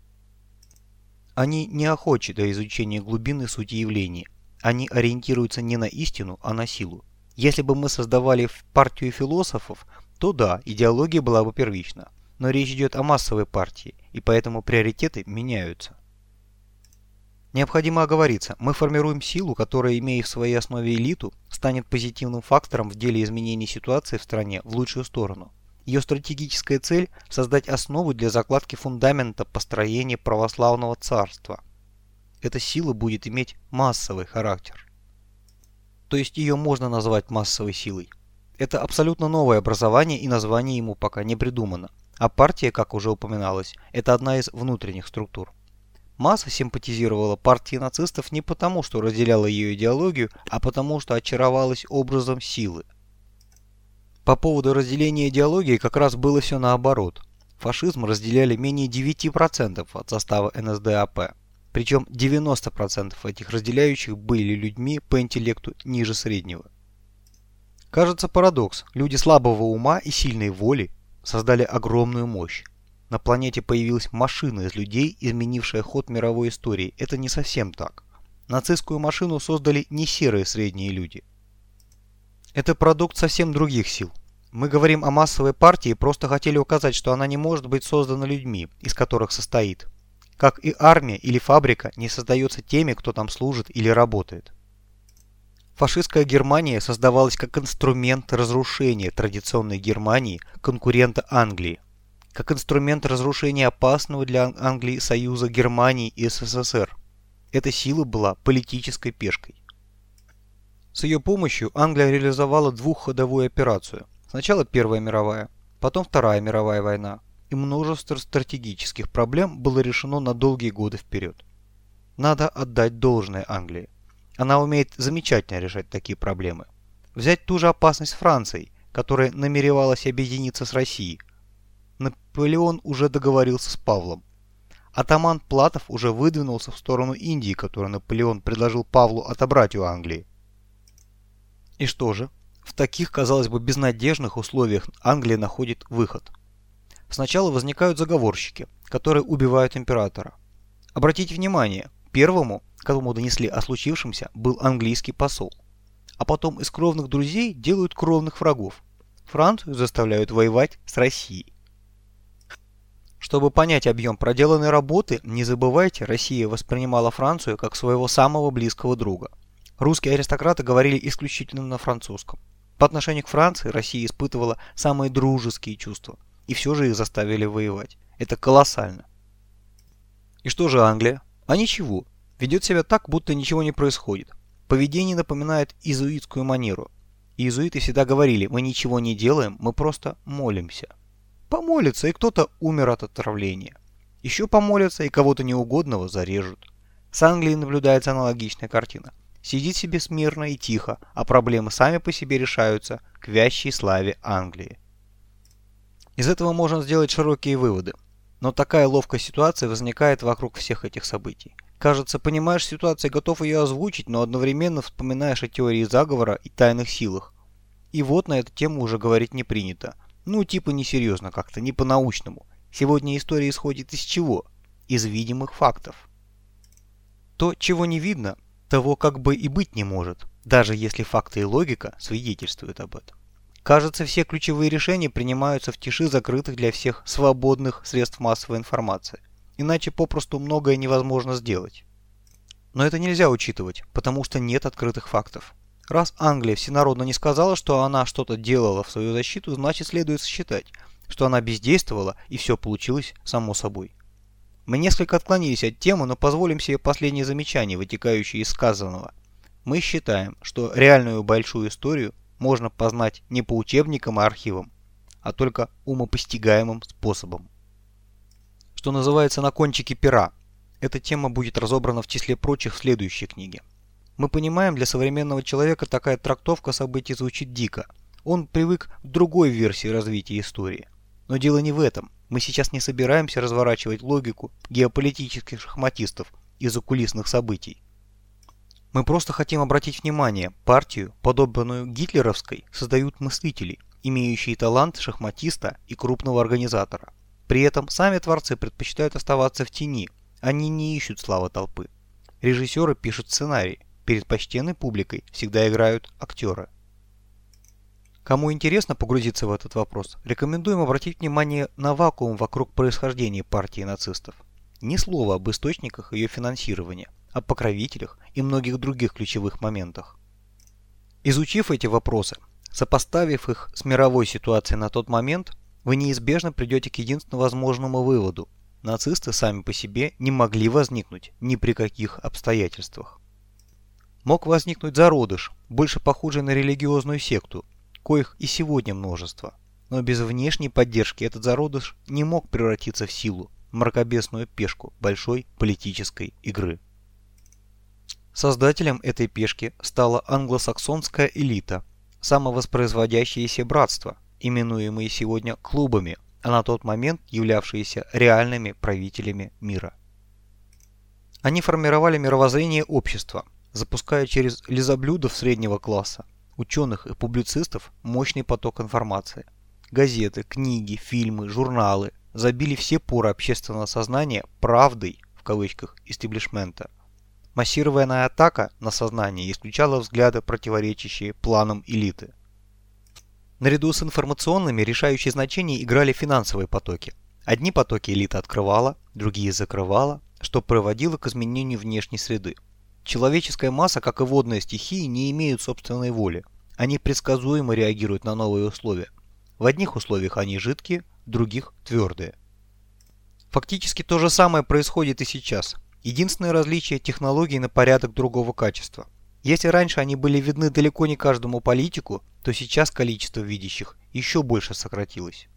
Они не охочи до изучения глубины сути явлений. Они ориентируются не на истину, а на силу. Если бы мы создавали партию философов, то да, идеология была бы первична. Но речь идет о массовой партии, и поэтому приоритеты меняются. Необходимо оговориться, мы формируем силу, которая, имея в своей основе элиту, станет позитивным фактором в деле изменения ситуации в стране в лучшую сторону. Ее стратегическая цель – создать основу для закладки фундамента построения православного царства. Эта сила будет иметь массовый характер. То есть ее можно назвать массовой силой. Это абсолютно новое образование и название ему пока не придумано. А партия, как уже упоминалось, это одна из внутренних структур. Масса симпатизировала партии нацистов не потому, что разделяла ее идеологию, а потому, что очаровалась образом силы. По поводу разделения идеологии как раз было все наоборот. Фашизм разделяли менее 9% от состава НСДАП. Причем 90% этих разделяющих были людьми по интеллекту ниже среднего. Кажется парадокс. Люди слабого ума и сильной воли создали огромную мощь. На планете появилась машина из людей, изменившая ход мировой истории. Это не совсем так. Нацистскую машину создали не серые средние люди. Это продукт совсем других сил. Мы говорим о массовой партии просто хотели указать, что она не может быть создана людьми, из которых состоит. Как и армия или фабрика не создается теми, кто там служит или работает. Фашистская Германия создавалась как инструмент разрушения традиционной Германии, конкурента Англии. Как инструмент разрушения опасного для Англии союза Германии и СССР. Эта сила была политической пешкой. С ее помощью Англия реализовала двухходовую операцию. Сначала Первая мировая, потом Вторая мировая война. И множество стратегических проблем было решено на долгие годы вперед. Надо отдать должное Англии. Она умеет замечательно решать такие проблемы. Взять ту же опасность Франции, которая намеревалась объединиться с Россией. Наполеон уже договорился с Павлом. Атаман Платов уже выдвинулся в сторону Индии, которую Наполеон предложил Павлу отобрать у Англии. И что же? В таких, казалось бы, безнадежных условиях Англия находит выход. Сначала возникают заговорщики, которые убивают императора. Обратите внимание, первому, кому донесли о случившемся, был английский посол. А потом из кровных друзей делают кровных врагов. Францию заставляют воевать с Россией. Чтобы понять объем проделанной работы, не забывайте, Россия воспринимала Францию как своего самого близкого друга – Русские аристократы говорили исключительно на французском. По отношению к Франции Россия испытывала самые дружеские чувства, и все же их заставили воевать. Это колоссально. И что же Англия? А ничего. Ведет себя так, будто ничего не происходит. Поведение напоминает изуитскую манеру. Иезуиты всегда говорили, мы ничего не делаем, мы просто молимся. Помолятся, и кто-то умер от отравления. Еще помолятся, и кого-то неугодного зарежут. С Англией наблюдается аналогичная картина сидит себе смирно и тихо, а проблемы сами по себе решаются к вящей славе Англии. Из этого можно сделать широкие выводы. Но такая ловкая ситуация возникает вокруг всех этих событий. Кажется, понимаешь ситуацию готов ее озвучить, но одновременно вспоминаешь о теории заговора и тайных силах. И вот на эту тему уже говорить не принято. Ну, типа несерьезно как-то, не по-научному. Сегодня история исходит из чего? Из видимых фактов. То, чего не видно, того как бы и быть не может, даже если факты и логика свидетельствуют об этом. Кажется, все ключевые решения принимаются в тиши закрытых для всех свободных средств массовой информации. Иначе попросту многое невозможно сделать. Но это нельзя учитывать, потому что нет открытых фактов. Раз Англия всенародно не сказала, что она что-то делала в свою защиту, значит следует считать, что она бездействовала и все получилось само собой. Мы несколько отклонились от темы, но позволим себе последние замечания, вытекающие из сказанного. Мы считаем, что реальную большую историю можно познать не по учебникам и архивам, а только умопостигаемым способом. Что называется на кончике пера. Эта тема будет разобрана в числе прочих в следующей книге. Мы понимаем, для современного человека такая трактовка событий звучит дико. Он привык к другой версии развития истории. Но дело не в этом. Мы сейчас не собираемся разворачивать логику геополитических шахматистов из-за кулисных событий. Мы просто хотим обратить внимание, партию, подобную гитлеровской, создают мыслители, имеющие талант шахматиста и крупного организатора. При этом сами творцы предпочитают оставаться в тени, они не ищут славы толпы. Режиссеры пишут сценарий, перед почтенной публикой всегда играют актеры. Кому интересно погрузиться в этот вопрос, рекомендуем обратить внимание на вакуум вокруг происхождения партии нацистов. Ни слова об источниках ее финансирования, о покровителях и многих других ключевых моментах. Изучив эти вопросы, сопоставив их с мировой ситуацией на тот момент, вы неизбежно придете к единственно возможному выводу. Нацисты сами по себе не могли возникнуть ни при каких обстоятельствах. Мог возникнуть зародыш, больше похожий на религиозную секту, коих и сегодня множество. Но без внешней поддержки этот зародыш не мог превратиться в силу, мракобесную пешку большой политической игры. Создателем этой пешки стала англосаксонская элита, самовоспроизводящееся братство, именуемые сегодня клубами, а на тот момент являвшиеся реальными правителями мира. Они формировали мировоззрение общества, запуская через лизоблюдов среднего класса ученых и публицистов мощный поток информации. Газеты, книги, фильмы, журналы забили все поры общественного сознания «правдой» в кавычках истеблишмента. Массированная атака на сознание исключала взгляды, противоречащие планам элиты. Наряду с информационными решающее значение играли финансовые потоки. Одни потоки элита открывала, другие закрывала, что приводило к изменению внешней среды. Человеческая масса, как и водные стихии, не имеют собственной воли. Они предсказуемо реагируют на новые условия. В одних условиях они жидкие, в других – твердые. Фактически то же самое происходит и сейчас. Единственное различие – технологий на порядок другого качества. Если раньше они были видны далеко не каждому политику, то сейчас количество видящих еще больше сократилось.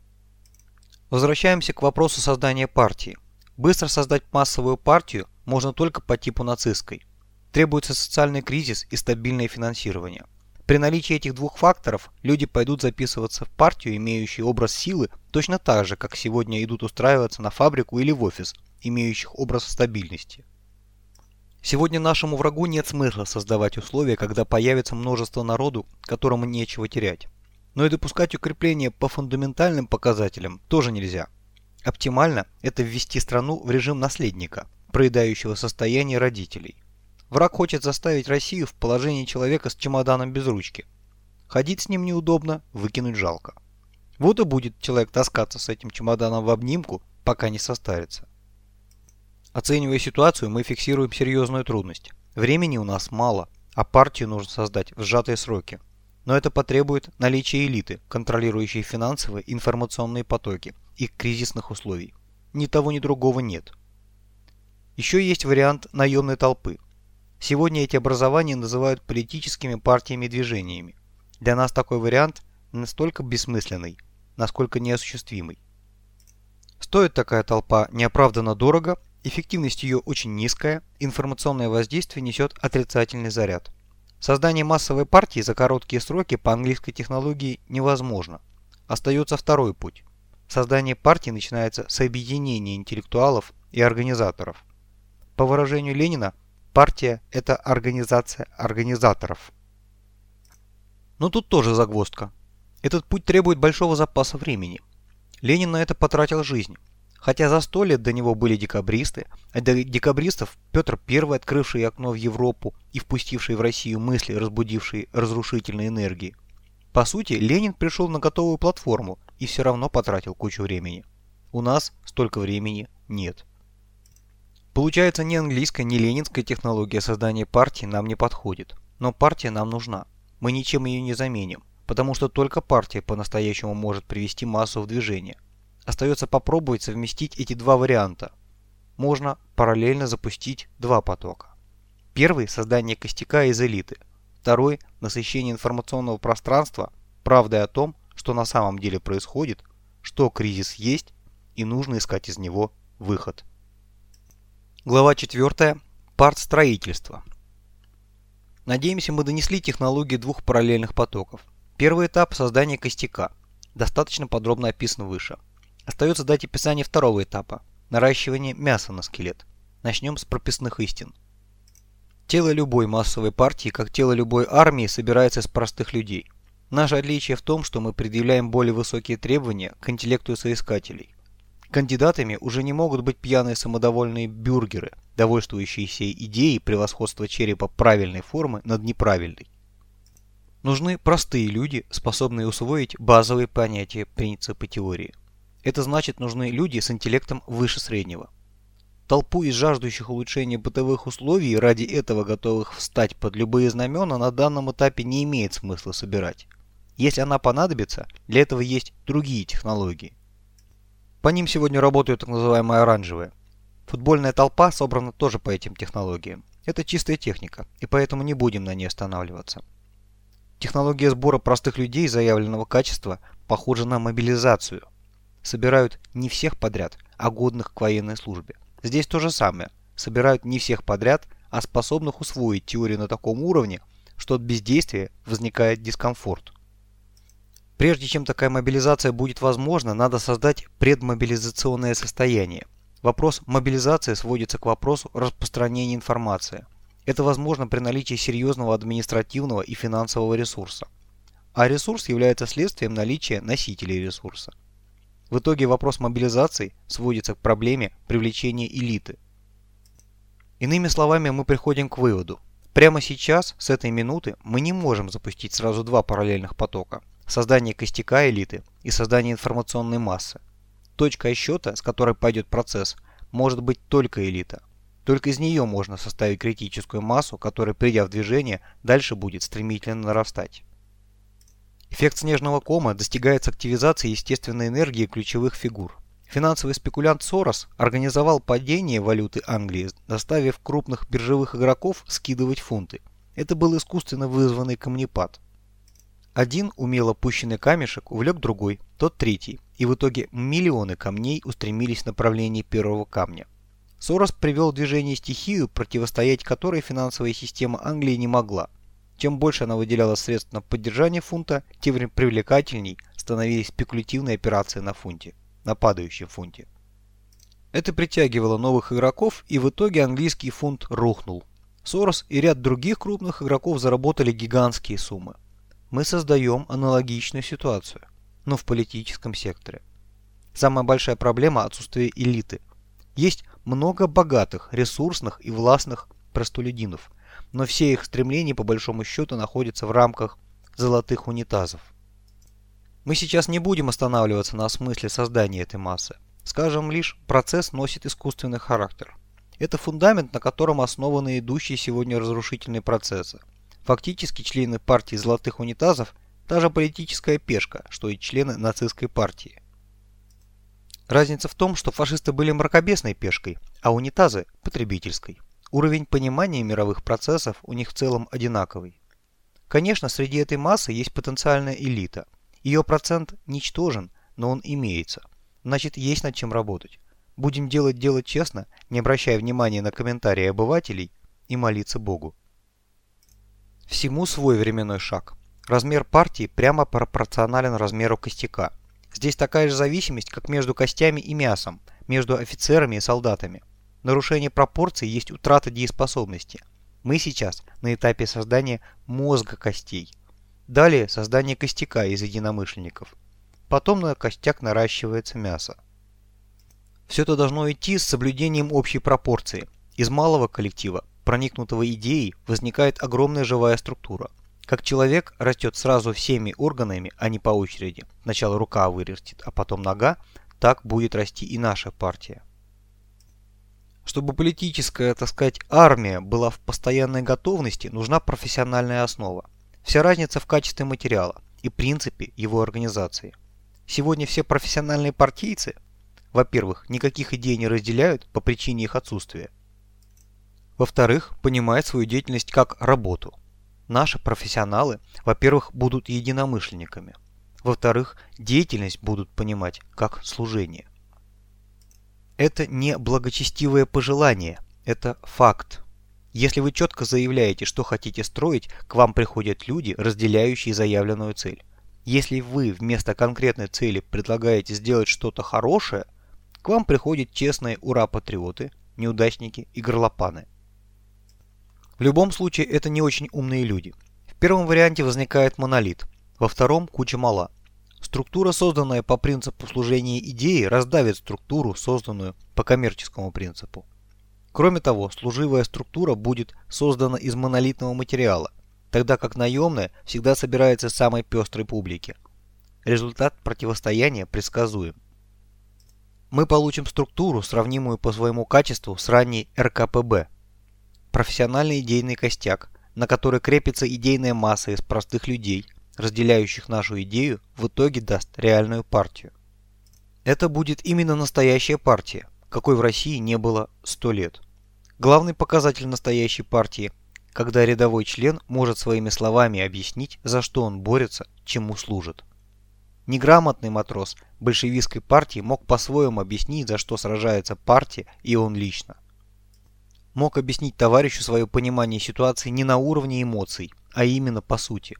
Возвращаемся к вопросу создания партии. Быстро создать массовую партию можно только по типу нацистской – Требуется социальный кризис и стабильное финансирование. При наличии этих двух факторов люди пойдут записываться в партию, имеющую образ силы, точно так же, как сегодня идут устраиваться на фабрику или в офис, имеющих образ стабильности. Сегодня нашему врагу нет смысла создавать условия, когда появится множество народу, которому нечего терять. Но и допускать укрепления по фундаментальным показателям тоже нельзя. Оптимально это ввести страну в режим наследника, проедающего состояние родителей. Враг хочет заставить Россию в положении человека с чемоданом без ручки. Ходить с ним неудобно, выкинуть жалко. Вот и будет человек таскаться с этим чемоданом в обнимку, пока не состарится. Оценивая ситуацию, мы фиксируем серьезную трудность. Времени у нас мало, а партию нужно создать в сжатые сроки. Но это потребует наличия элиты, контролирующей финансовые информационные потоки и кризисных условий. Ни того, ни другого нет. Еще есть вариант наемной толпы, Сегодня эти образования называют политическими партиями и движениями. Для нас такой вариант настолько бессмысленный, насколько неосуществимый. Стоит такая толпа неоправданно дорого, эффективность ее очень низкая, информационное воздействие несет отрицательный заряд. Создание массовой партии за короткие сроки по английской технологии невозможно. Остается второй путь. Создание партии начинается с объединения интеллектуалов и организаторов. По выражению Ленина, Партия – это организация организаторов. Но тут тоже загвоздка. Этот путь требует большого запаса времени. Ленин на это потратил жизнь. Хотя за сто лет до него были декабристы, а до декабристов Петр I, открывший окно в Европу и впустивший в Россию мысли, разбудившие разрушительные энергии. По сути, Ленин пришел на готовую платформу и все равно потратил кучу времени. У нас столько времени нет. Получается, ни английская, ни ленинская технология создания партии нам не подходит. Но партия нам нужна. Мы ничем ее не заменим, потому что только партия по-настоящему может привести массу в движение. Остается попробовать совместить эти два варианта. Можно параллельно запустить два потока. Первый – создание костяка из элиты. Второй – насыщение информационного пространства правдой о том, что на самом деле происходит, что кризис есть и нужно искать из него выход. Глава 4. Парт строительства. Надеемся, мы донесли технологии двух параллельных потоков. Первый этап – создание костяка. Достаточно подробно описан выше. Остается дать описание второго этапа – наращивание мяса на скелет. Начнем с прописных истин. Тело любой массовой партии, как тело любой армии, собирается из простых людей. Наше отличие в том, что мы предъявляем более высокие требования к интеллекту соискателей. Кандидатами уже не могут быть пьяные самодовольные бюргеры, довольствующиеся идеей превосходства черепа правильной формы над неправильной. Нужны простые люди, способные усвоить базовые понятия, принципы теории. Это значит, нужны люди с интеллектом выше среднего. Толпу из жаждущих улучшения бытовых условий ради этого готовых встать под любые знамена на данном этапе не имеет смысла собирать. Если она понадобится, для этого есть другие технологии. По ним сегодня работают так называемые оранжевые. Футбольная толпа собрана тоже по этим технологиям. Это чистая техника, и поэтому не будем на ней останавливаться. Технология сбора простых людей заявленного качества похожа на мобилизацию – собирают не всех подряд, а годных к военной службе. Здесь то же самое. Собирают не всех подряд, а способных усвоить теорию на таком уровне, что от бездействия возникает дискомфорт. Прежде чем такая мобилизация будет возможна, надо создать предмобилизационное состояние. Вопрос мобилизации сводится к вопросу распространения информации. Это возможно при наличии серьезного административного и финансового ресурса. А ресурс является следствием наличия носителей ресурса. В итоге вопрос мобилизации сводится к проблеме привлечения элиты. Иными словами, мы приходим к выводу. Прямо сейчас, с этой минуты, мы не можем запустить сразу два параллельных потока. Создание костяка элиты и создание информационной массы. Точка отсчета, с которой пойдет процесс, может быть только элита. Только из нее можно составить критическую массу, которая, придя в движение, дальше будет стремительно нарастать. Эффект снежного кома достигается активизацией естественной энергии ключевых фигур. Финансовый спекулянт Сорос организовал падение валюты Англии, заставив крупных биржевых игроков скидывать фунты. Это был искусственно вызванный камнепад. Один умело пущенный камешек увлек другой, тот третий, и в итоге миллионы камней устремились в направлении первого камня. Сорос привел в движение стихию, противостоять которой финансовая система Англии не могла. Чем больше она выделяла средств на поддержание фунта, тем привлекательней становились спекулятивные операции на фунте, на падающем фунте. Это притягивало новых игроков, и в итоге английский фунт рухнул. Сорос и ряд других крупных игроков заработали гигантские суммы. Мы создаем аналогичную ситуацию, но в политическом секторе. Самая большая проблема – отсутствие элиты. Есть много богатых, ресурсных и властных простолюдинов, но все их стремления по большому счету находятся в рамках золотых унитазов. Мы сейчас не будем останавливаться на смысле создания этой массы. Скажем лишь, процесс носит искусственный характер. Это фундамент, на котором основаны идущие сегодня разрушительные процессы. Фактически члены партии золотых унитазов – та же политическая пешка, что и члены нацистской партии. Разница в том, что фашисты были мракобесной пешкой, а унитазы – потребительской. Уровень понимания мировых процессов у них в целом одинаковый. Конечно, среди этой массы есть потенциальная элита. Ее процент ничтожен, но он имеется. Значит, есть над чем работать. Будем делать дело честно, не обращая внимания на комментарии обывателей и молиться Богу. Всему свой временной шаг. Размер партии прямо пропорционален размеру костяка. Здесь такая же зависимость, как между костями и мясом, между офицерами и солдатами. Нарушение пропорций есть утрата дееспособности. Мы сейчас на этапе создания мозга костей. Далее создание костяка из единомышленников. Потом на костяк наращивается мясо. Все это должно идти с соблюдением общей пропорции. Из малого коллектива, проникнутого идеей, возникает огромная живая структура. Как человек растет сразу всеми органами, а не по очереди. Сначала рука вырастет, а потом нога, так будет расти и наша партия. Чтобы политическая, так сказать, армия была в постоянной готовности, нужна профессиональная основа. Вся разница в качестве материала и принципе его организации. Сегодня все профессиональные партийцы, во-первых, никаких идей не разделяют по причине их отсутствия. Во-вторых, понимают свою деятельность как работу. Наши профессионалы, во-первых, будут единомышленниками. Во-вторых, деятельность будут понимать как служение. Это не благочестивое пожелание, это факт. Если вы четко заявляете, что хотите строить, к вам приходят люди, разделяющие заявленную цель. Если вы вместо конкретной цели предлагаете сделать что-то хорошее, к вам приходят честные ура-патриоты, неудачники и горлопаны. В любом случае это не очень умные люди. В первом варианте возникает монолит, во втором куча мала. Структура, созданная по принципу служения идеи, раздавит структуру, созданную по коммерческому принципу. Кроме того, служивая структура будет создана из монолитного материала, тогда как наемная всегда собирается самой пестрой публики. Результат противостояния предсказуем. Мы получим структуру, сравнимую по своему качеству с ранней РКПБ. Профессиональный идейный костяк, на который крепится идейная масса из простых людей, разделяющих нашу идею, в итоге даст реальную партию. Это будет именно настоящая партия, какой в России не было сто лет. Главный показатель настоящей партии, когда рядовой член может своими словами объяснить, за что он борется, чему служит. Неграмотный матрос большевистской партии мог по-своему объяснить, за что сражается партия и он лично. Мог объяснить товарищу свое понимание ситуации не на уровне эмоций, а именно по сути.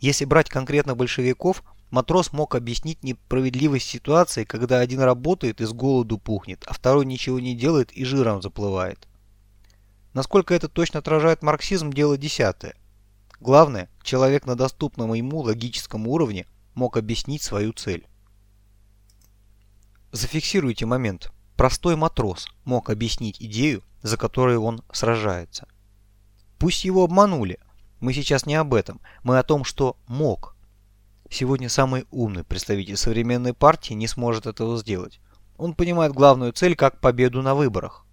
Если брать конкретно большевиков, матрос мог объяснить несправедливость ситуации, когда один работает и с голоду пухнет, а второй ничего не делает и жиром заплывает. Насколько это точно отражает марксизм, дело десятое. Главное, человек на доступном ему логическом уровне мог объяснить свою цель. Зафиксируйте момент. Простой матрос мог объяснить идею, за которой он сражается. Пусть его обманули. Мы сейчас не об этом. Мы о том, что мог. Сегодня самый умный представитель современной партии не сможет этого сделать. Он понимает главную цель как победу на выборах.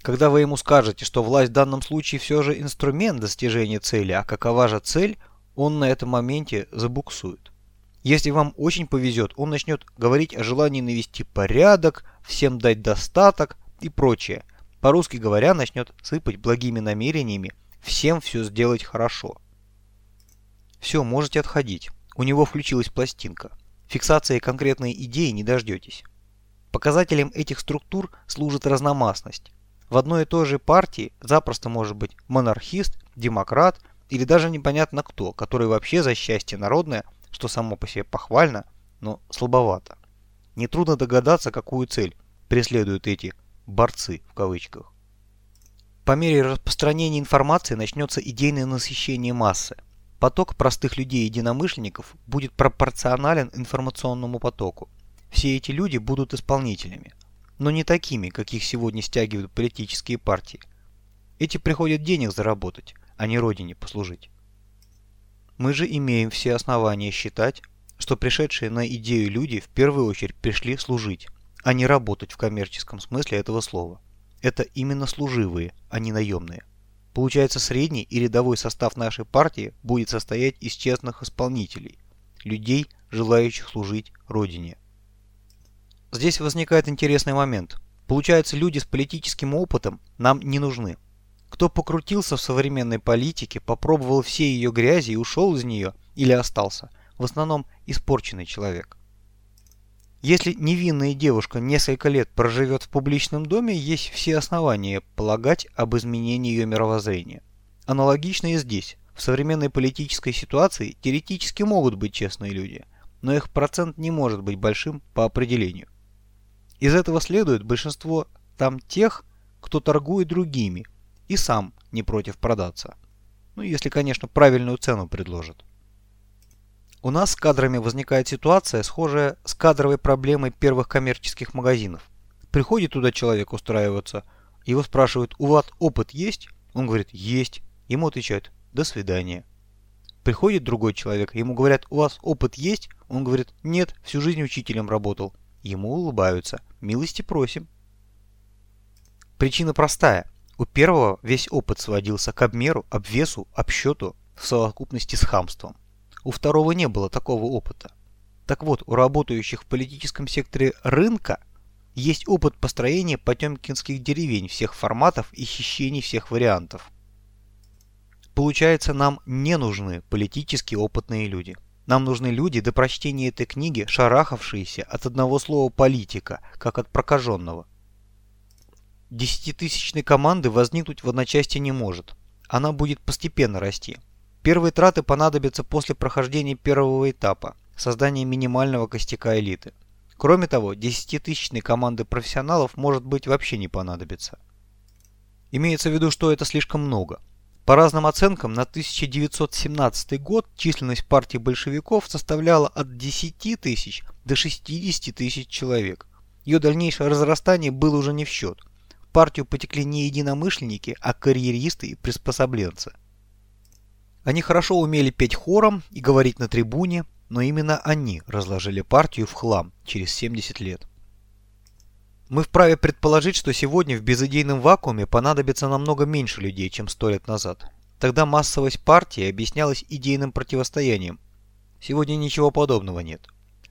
Когда вы ему скажете, что власть в данном случае все же инструмент достижения цели, а какова же цель, он на этом моменте забуксует. Если вам очень повезет, он начнет говорить о желании навести порядок, всем дать достаток и прочее. По-русски говоря, начнет сыпать благими намерениями, всем все сделать хорошо. Все, можете отходить. У него включилась пластинка. Фиксации конкретной идеи не дождетесь. Показателем этих структур служит разномастность. В одной и той же партии запросто может быть монархист, демократ или даже непонятно кто, который вообще за счастье народное, что само по себе похвально, но слабовато. Нетрудно догадаться, какую цель преследуют эти «борцы» в кавычках. По мере распространения информации начнется идейное насыщение массы. Поток простых людей-единомышленников будет пропорционален информационному потоку. Все эти люди будут исполнителями но не такими, каких сегодня стягивают политические партии. Эти приходят денег заработать, а не родине послужить. Мы же имеем все основания считать, что пришедшие на идею люди в первую очередь пришли служить, а не работать в коммерческом смысле этого слова. Это именно служивые, а не наемные. Получается, средний и рядовой состав нашей партии будет состоять из честных исполнителей, людей, желающих служить Родине. Здесь возникает интересный момент. Получается, люди с политическим опытом нам не нужны. Кто покрутился в современной политике, попробовал все ее грязи и ушел из нее, или остался, в основном испорченный человек. Если невинная девушка несколько лет проживет в публичном доме, есть все основания полагать об изменении ее мировоззрения. Аналогично и здесь. В современной политической ситуации теоретически могут быть честные люди, но их процент не может быть большим по определению. Из этого следует большинство там тех, кто торгует другими и сам не против продаться. Ну, если, конечно, правильную цену предложат. У нас с кадрами возникает ситуация, схожая с кадровой проблемой первых коммерческих магазинов. Приходит туда человек устраиваться, его спрашивают, у вас опыт есть? Он говорит, есть. Ему отвечают, до свидания. Приходит другой человек, ему говорят, у вас опыт есть? Он говорит, нет, всю жизнь учителем работал. Ему улыбаются, милости просим. Причина простая. У первого весь опыт сводился к обмеру, обвесу, обсчету в совокупности с хамством. У второго не было такого опыта. Так вот, у работающих в политическом секторе рынка есть опыт построения потемкинских деревень всех форматов и хищений всех вариантов. Получается, нам не нужны политически опытные люди. Нам нужны люди до прочтения этой книги, шарахавшиеся от одного слова «политика», как от прокаженного. Десятитысячной команды возникнуть в одночасье не может. Она будет постепенно расти. Первые траты понадобятся после прохождения первого этапа – создания минимального костяка элиты. Кроме того, десятитысячной команды профессионалов может быть вообще не понадобится. Имеется в виду, что это слишком много. По разным оценкам, на 1917 год численность партии большевиков составляла от 10 тысяч до 60 тысяч человек. Ее дальнейшее разрастание было уже не в счет партию потекли не единомышленники, а карьеристы и приспособленцы. Они хорошо умели петь хором и говорить на трибуне, но именно они разложили партию в хлам через 70 лет. Мы вправе предположить, что сегодня в безыдейном вакууме понадобится намного меньше людей, чем сто лет назад. Тогда массовость партии объяснялась идейным противостоянием. Сегодня ничего подобного нет.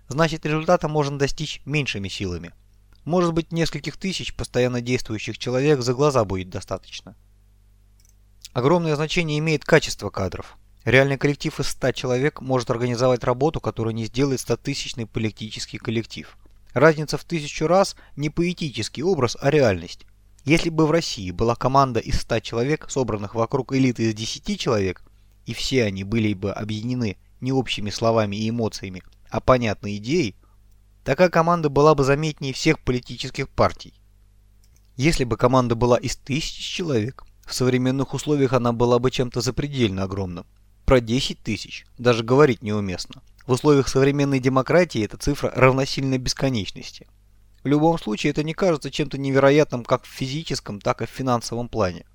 Значит, результата можно достичь меньшими силами. Может быть, нескольких тысяч постоянно действующих человек за глаза будет достаточно. Огромное значение имеет качество кадров. Реальный коллектив из 100 человек может организовать работу, которую не сделает 100-тысячный политический коллектив. Разница в тысячу раз не поэтический образ, а реальность. Если бы в России была команда из 100 человек, собранных вокруг элиты из 10 человек, и все они были бы объединены не общими словами и эмоциями, а понятной идеей, Такая команда была бы заметнее всех политических партий. Если бы команда была из тысяч человек, в современных условиях она была бы чем-то запредельно огромным. Про 10 тысяч даже говорить неуместно. В условиях современной демократии эта цифра равносильна бесконечности. В любом случае это не кажется чем-то невероятным как в физическом, так и в финансовом плане.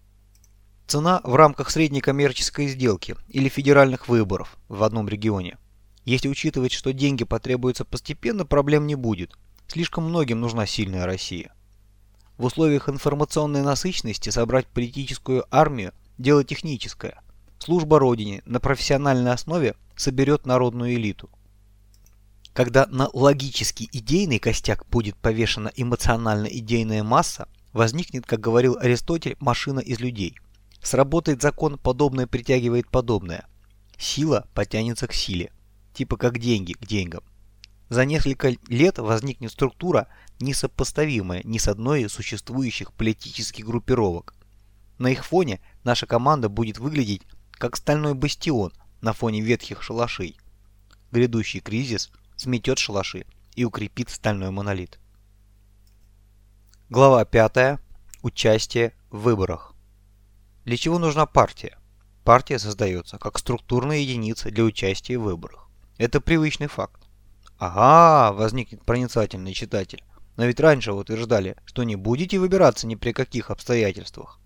Цена в рамках средней коммерческой сделки или федеральных выборов в одном регионе если учитывать, что деньги потребуются постепенно, проблем не будет. Слишком многим нужна сильная Россия. В условиях информационной насыщенности собрать политическую армию – дело техническое. Служба Родине на профессиональной основе соберет народную элиту. Когда на логический идейный костяк будет повешена эмоционально-идейная масса, возникнет, как говорил Аристотель, машина из людей. Сработает закон «подобное притягивает подобное». Сила потянется к силе типа как деньги к деньгам. За несколько лет возникнет структура, несопоставимая ни с одной из существующих политических группировок. На их фоне наша команда будет выглядеть как стальной бастион на фоне ветхих шалашей. Грядущий кризис сметет шалаши и укрепит стальной монолит. Глава 5. Участие в выборах. Для чего нужна партия? Партия создается как структурная единица для участия в выборах. Это привычный факт. Ага, возникнет проницательный читатель. Но ведь раньше вы утверждали, что не будете выбираться ни при каких обстоятельствах.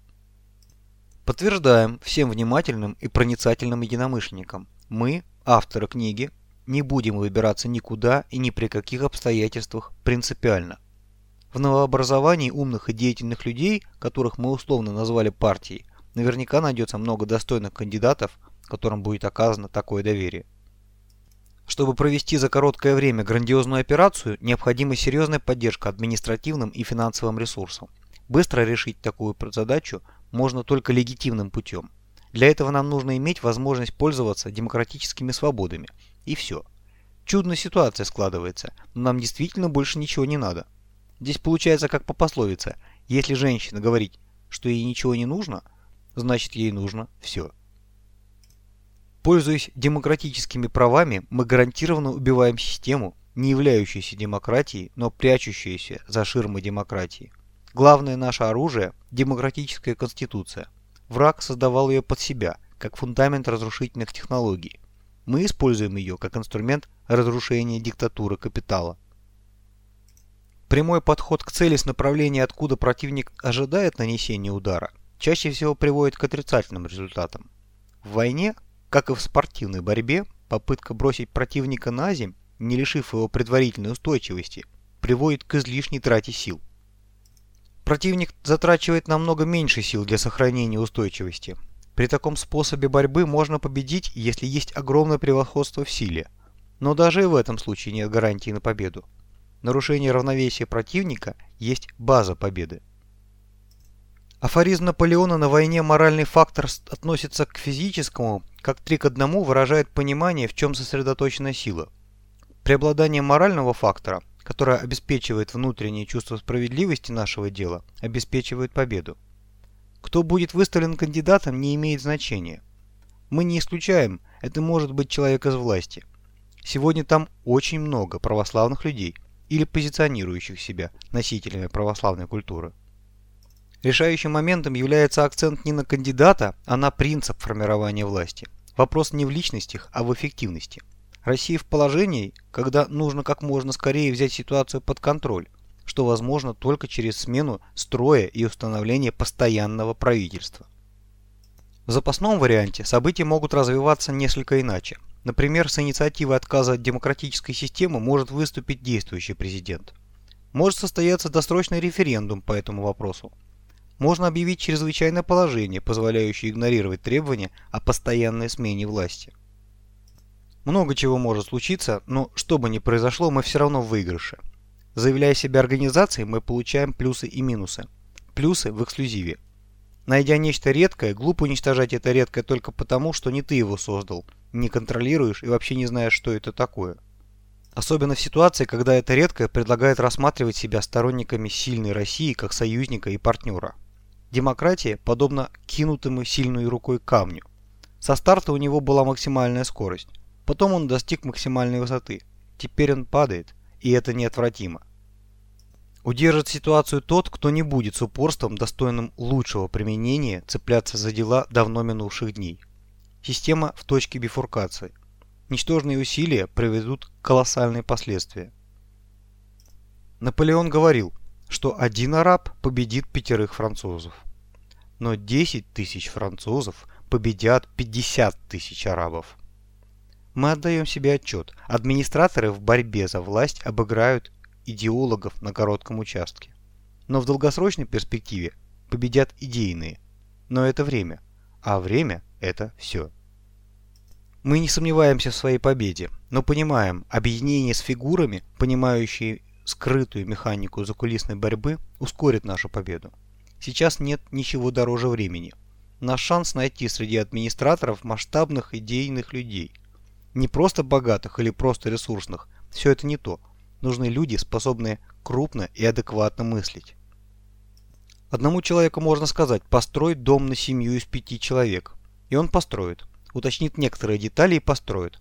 Подтверждаем всем внимательным и проницательным единомышленникам. Мы, авторы книги, не будем выбираться никуда и ни при каких обстоятельствах принципиально. В новообразовании умных и деятельных людей, которых мы условно назвали партией, наверняка найдется много достойных кандидатов, которым будет оказано такое доверие. Чтобы провести за короткое время грандиозную операцию, необходима серьезная поддержка административным и финансовым ресурсом. Быстро решить такую задачу можно только легитимным путем. Для этого нам нужно иметь возможность пользоваться демократическими свободами. И все. Чудная ситуация складывается, но нам действительно больше ничего не надо. Здесь получается как по пословице, если женщина говорит, что ей ничего не нужно, значит ей нужно все. Пользуясь демократическими правами, мы гарантированно убиваем систему, не являющуюся демократией, но прячущуюся за ширмой демократии. Главное наше оружие – демократическая конституция. Враг создавал ее под себя, как фундамент разрушительных технологий. мы используем ее как инструмент разрушения диктатуры капитала. Прямой подход к цели с направления, откуда противник ожидает нанесения удара, чаще всего приводит к отрицательным результатам. В войне, как и в спортивной борьбе, попытка бросить противника на земь, не лишив его предварительной устойчивости, приводит к излишней трате сил. Противник затрачивает намного меньше сил для сохранения устойчивости. При таком способе борьбы можно победить, если есть огромное превосходство в силе. Но даже и в этом случае нет гарантии на победу. Нарушение равновесия противника есть база победы. Афоризм Наполеона на войне моральный фактор относится к физическому, как три к одному выражает понимание, в чем сосредоточена сила. Преобладание морального фактора, которое обеспечивает внутреннее чувство справедливости нашего дела, обеспечивает победу. Кто будет выставлен кандидатом, не имеет значения. Мы не исключаем, это может быть человек из власти. Сегодня там очень много православных людей или позиционирующих себя носителями православной культуры. Решающим моментом является акцент не на кандидата, а на принцип формирования власти. Вопрос не в личностях, а в эффективности. Россия в положении, когда нужно как можно скорее взять ситуацию под контроль, что возможно только через смену строя и установление постоянного правительства. В запасном варианте события могут развиваться несколько иначе. Например, с инициативой отказа от демократической системы может выступить действующий президент. Может состояться досрочный референдум по этому вопросу можно объявить чрезвычайное положение, позволяющее игнорировать требования о постоянной смене власти. Много чего может случиться, но что бы ни произошло, мы все равно в выигрыше. Заявляя себя организацией, мы получаем плюсы и минусы. Плюсы в эксклюзиве. Найдя нечто редкое, глупо уничтожать это редкое только потому, что не ты его создал, не контролируешь и вообще не знаешь, что это такое. Особенно в ситуации, когда это редкое предлагает рассматривать себя сторонниками сильной России как союзника и партнера. Демократия подобна кинутому сильной рукой камню. Со старта у него была максимальная скорость. Потом он достиг максимальной высоты. Теперь он падает, и это неотвратимо. Удержит ситуацию тот, кто не будет с упорством, достойным лучшего применения, цепляться за дела давно минувших дней. Система в точке бифуркации. Ничтожные усилия приведут к колоссальные последствия. Наполеон говорил, что один араб победит пятерых французов. Но 10 тысяч французов победят 50 тысяч арабов. Мы отдаем себе отчет, администраторы в борьбе за власть обыграют идеологов на коротком участке. Но в долгосрочной перспективе победят идейные. Но это время, а время – это все. Мы не сомневаемся в своей победе, но понимаем, объединение с фигурами, понимающие скрытую механику закулисной борьбы ускорит нашу победу. Сейчас нет ничего дороже времени. Наш шанс найти среди администраторов масштабных идейных людей. Не просто богатых или просто ресурсных, все это не то. Нужны люди, способные крупно и адекватно мыслить. Одному человеку можно сказать, построй дом на семью из пяти человек. И он построит. Уточнит некоторые детали и построит.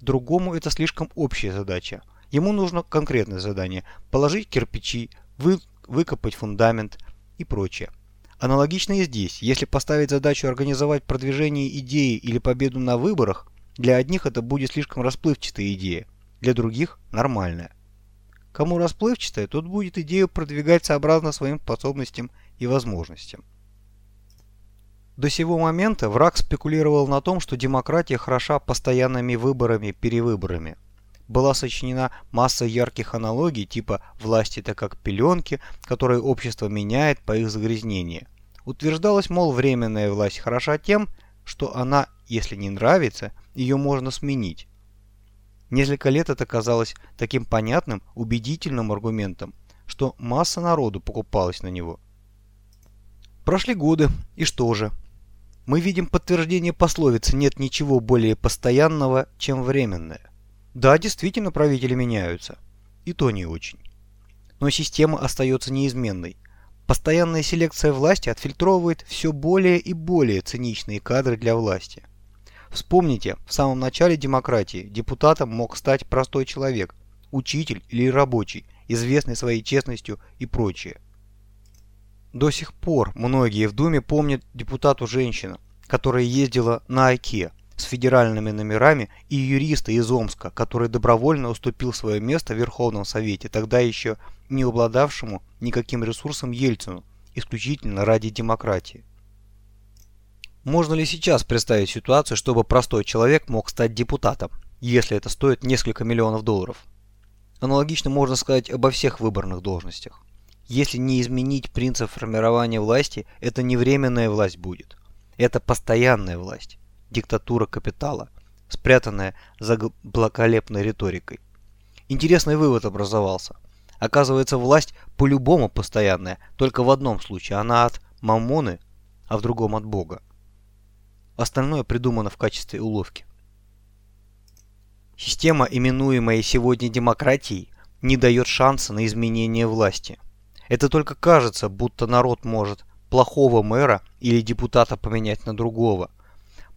Другому это слишком общая задача. Ему нужно конкретное задание – положить кирпичи, вы, выкопать фундамент и прочее. Аналогично и здесь. Если поставить задачу организовать продвижение идеи или победу на выборах, для одних это будет слишком расплывчатая идея, для других – нормальная. Кому расплывчатая, тот будет идею продвигать сообразно своим способностям и возможностям. До сего момента враг спекулировал на том, что демократия хороша постоянными выборами-перевыборами была сочинена масса ярких аналогий типа «власть это как пеленки», которые общество меняет по их загрязнению. Утверждалось, мол, временная власть хороша тем, что она, если не нравится, ее можно сменить. Несколько лет это казалось таким понятным, убедительным аргументом, что масса народу покупалась на него. Прошли годы, и что же? Мы видим подтверждение пословицы «нет ничего более постоянного, чем временное». Да, действительно, правители меняются. И то не очень. Но система остается неизменной. Постоянная селекция власти отфильтровывает все более и более циничные кадры для власти. Вспомните, в самом начале демократии депутатом мог стать простой человек, учитель или рабочий, известный своей честностью и прочее. До сих пор многие в Думе помнят депутату женщину, которая ездила на Оке, с федеральными номерами и юриста из Омска, который добровольно уступил свое место в Верховном Совете, тогда еще не обладавшему никаким ресурсом Ельцину, исключительно ради демократии. Можно ли сейчас представить ситуацию, чтобы простой человек мог стать депутатом, если это стоит несколько миллионов долларов? Аналогично можно сказать обо всех выборных должностях. Если не изменить принцип формирования власти, это не временная власть будет. Это постоянная власть диктатура капитала, спрятанная за благолепной риторикой. Интересный вывод образовался. Оказывается, власть по-любому постоянная, только в одном случае она от мамоны, а в другом от Бога. Остальное придумано в качестве уловки. Система, именуемая сегодня демократией, не дает шанса на изменение власти. Это только кажется, будто народ может плохого мэра или депутата поменять на другого –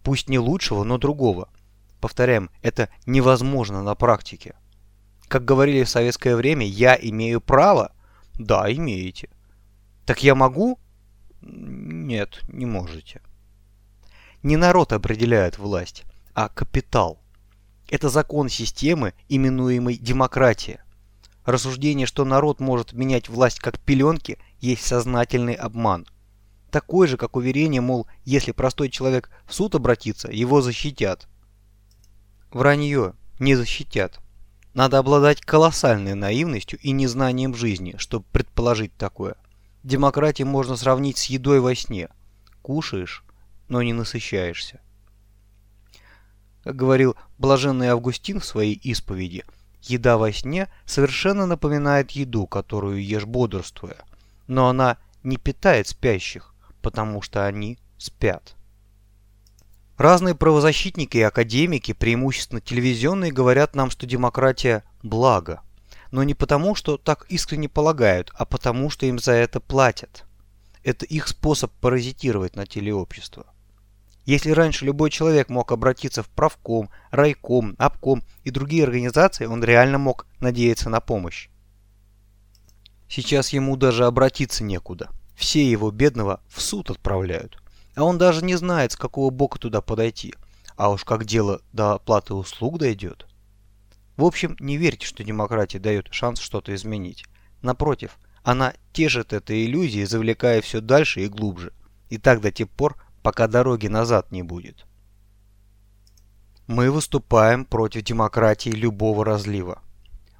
Пусть не лучшего, но другого. Повторяем, это невозможно на практике. Как говорили в советское время, я имею право? Да, имеете. Так я могу? Нет, не можете. Не народ определяет власть, а капитал. Это закон системы, именуемой демократия. Рассуждение, что народ может менять власть как пеленки, есть сознательный обман такой же, как уверение, мол, если простой человек в суд обратится, его защитят. Вранье, не защитят. Надо обладать колоссальной наивностью и незнанием жизни, чтобы предположить такое. Демократию можно сравнить с едой во сне. Кушаешь, но не насыщаешься. Как говорил блаженный Августин в своей исповеди, еда во сне совершенно напоминает еду, которую ешь бодрствуя, но она не питает спящих потому что они спят. Разные правозащитники и академики, преимущественно телевизионные, говорят нам, что демократия – благо. Но не потому, что так искренне полагают, а потому, что им за это платят. Это их способ паразитировать на телеобщество. Если раньше любой человек мог обратиться в правком, райком, обком и другие организации, он реально мог надеяться на помощь. Сейчас ему даже обратиться некуда – все его бедного в суд отправляют. А он даже не знает, с какого бока туда подойти. А уж как дело до оплаты услуг дойдет. В общем, не верьте, что демократия дает шанс что-то изменить. Напротив, она тешит этой иллюзии, завлекая все дальше и глубже. И так до тех пор, пока дороги назад не будет. Мы выступаем против демократии любого разлива.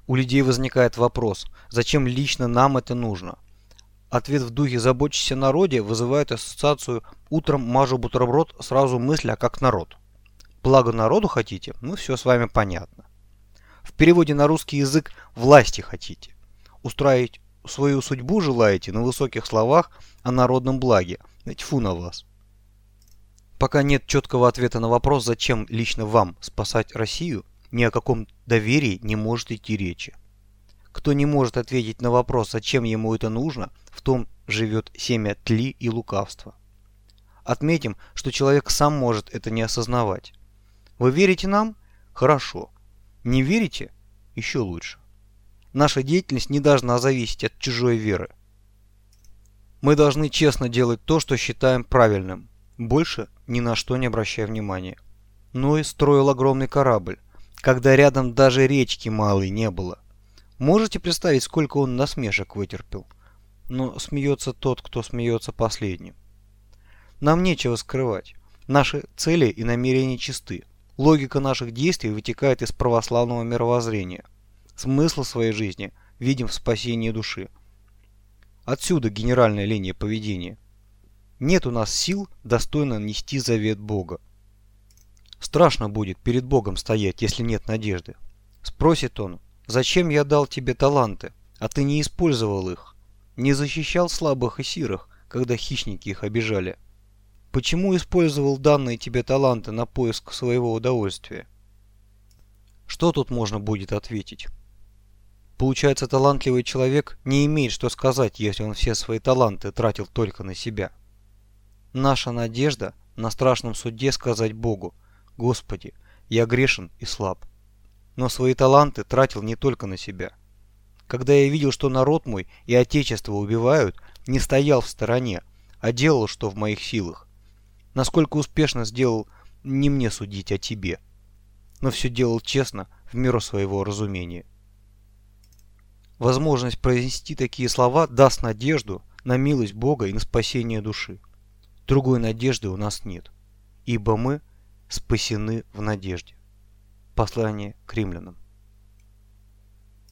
У людей возникает вопрос, зачем лично нам это нужно? Ответ в духе «забочься о народе» вызывает ассоциацию «утром мажу бутерброд» сразу мысль «а как народ». Благо народу хотите? Ну все с вами понятно. В переводе на русский язык «власти хотите». Устроить свою судьбу желаете на высоких словах о народном благе. Ведь фу на вас. Пока нет четкого ответа на вопрос, зачем лично вам спасать Россию, ни о каком доверии не может идти речи. Кто не может ответить на вопрос, зачем ему это нужно, в том живет семя тли и лукавства. Отметим, что человек сам может это не осознавать. Вы верите нам? Хорошо. Не верите? Еще лучше. Наша деятельность не должна зависеть от чужой веры. Мы должны честно делать то, что считаем правильным, больше ни на что не обращая внимания. Ной строил огромный корабль, когда рядом даже речки малой не было. Можете представить, сколько он насмешек вытерпел? Но смеется тот, кто смеется последним. Нам нечего скрывать. Наши цели и намерения чисты. Логика наших действий вытекает из православного мировоззрения. Смысл своей жизни видим в спасении души. Отсюда генеральная линия поведения. Нет у нас сил достойно нести завет Бога. Страшно будет перед Богом стоять, если нет надежды. Спросит он, Зачем я дал тебе таланты, а ты не использовал их? Не защищал слабых и сирых, когда хищники их обижали? Почему использовал данные тебе таланты на поиск своего удовольствия? Что тут можно будет ответить? Получается, талантливый человек не имеет что сказать, если он все свои таланты тратил только на себя. Наша надежда на страшном суде сказать Богу, «Господи, я грешен и слаб» но свои таланты тратил не только на себя. Когда я видел, что народ мой и отечество убивают, не стоял в стороне, а делал, что в моих силах. Насколько успешно сделал не мне судить о тебе. Но все делал честно, в меру своего разумения. Возможность произнести такие слова даст надежду на милость Бога и на спасение души. Другой надежды у нас нет, ибо мы спасены в надежде. Послание к римлянам.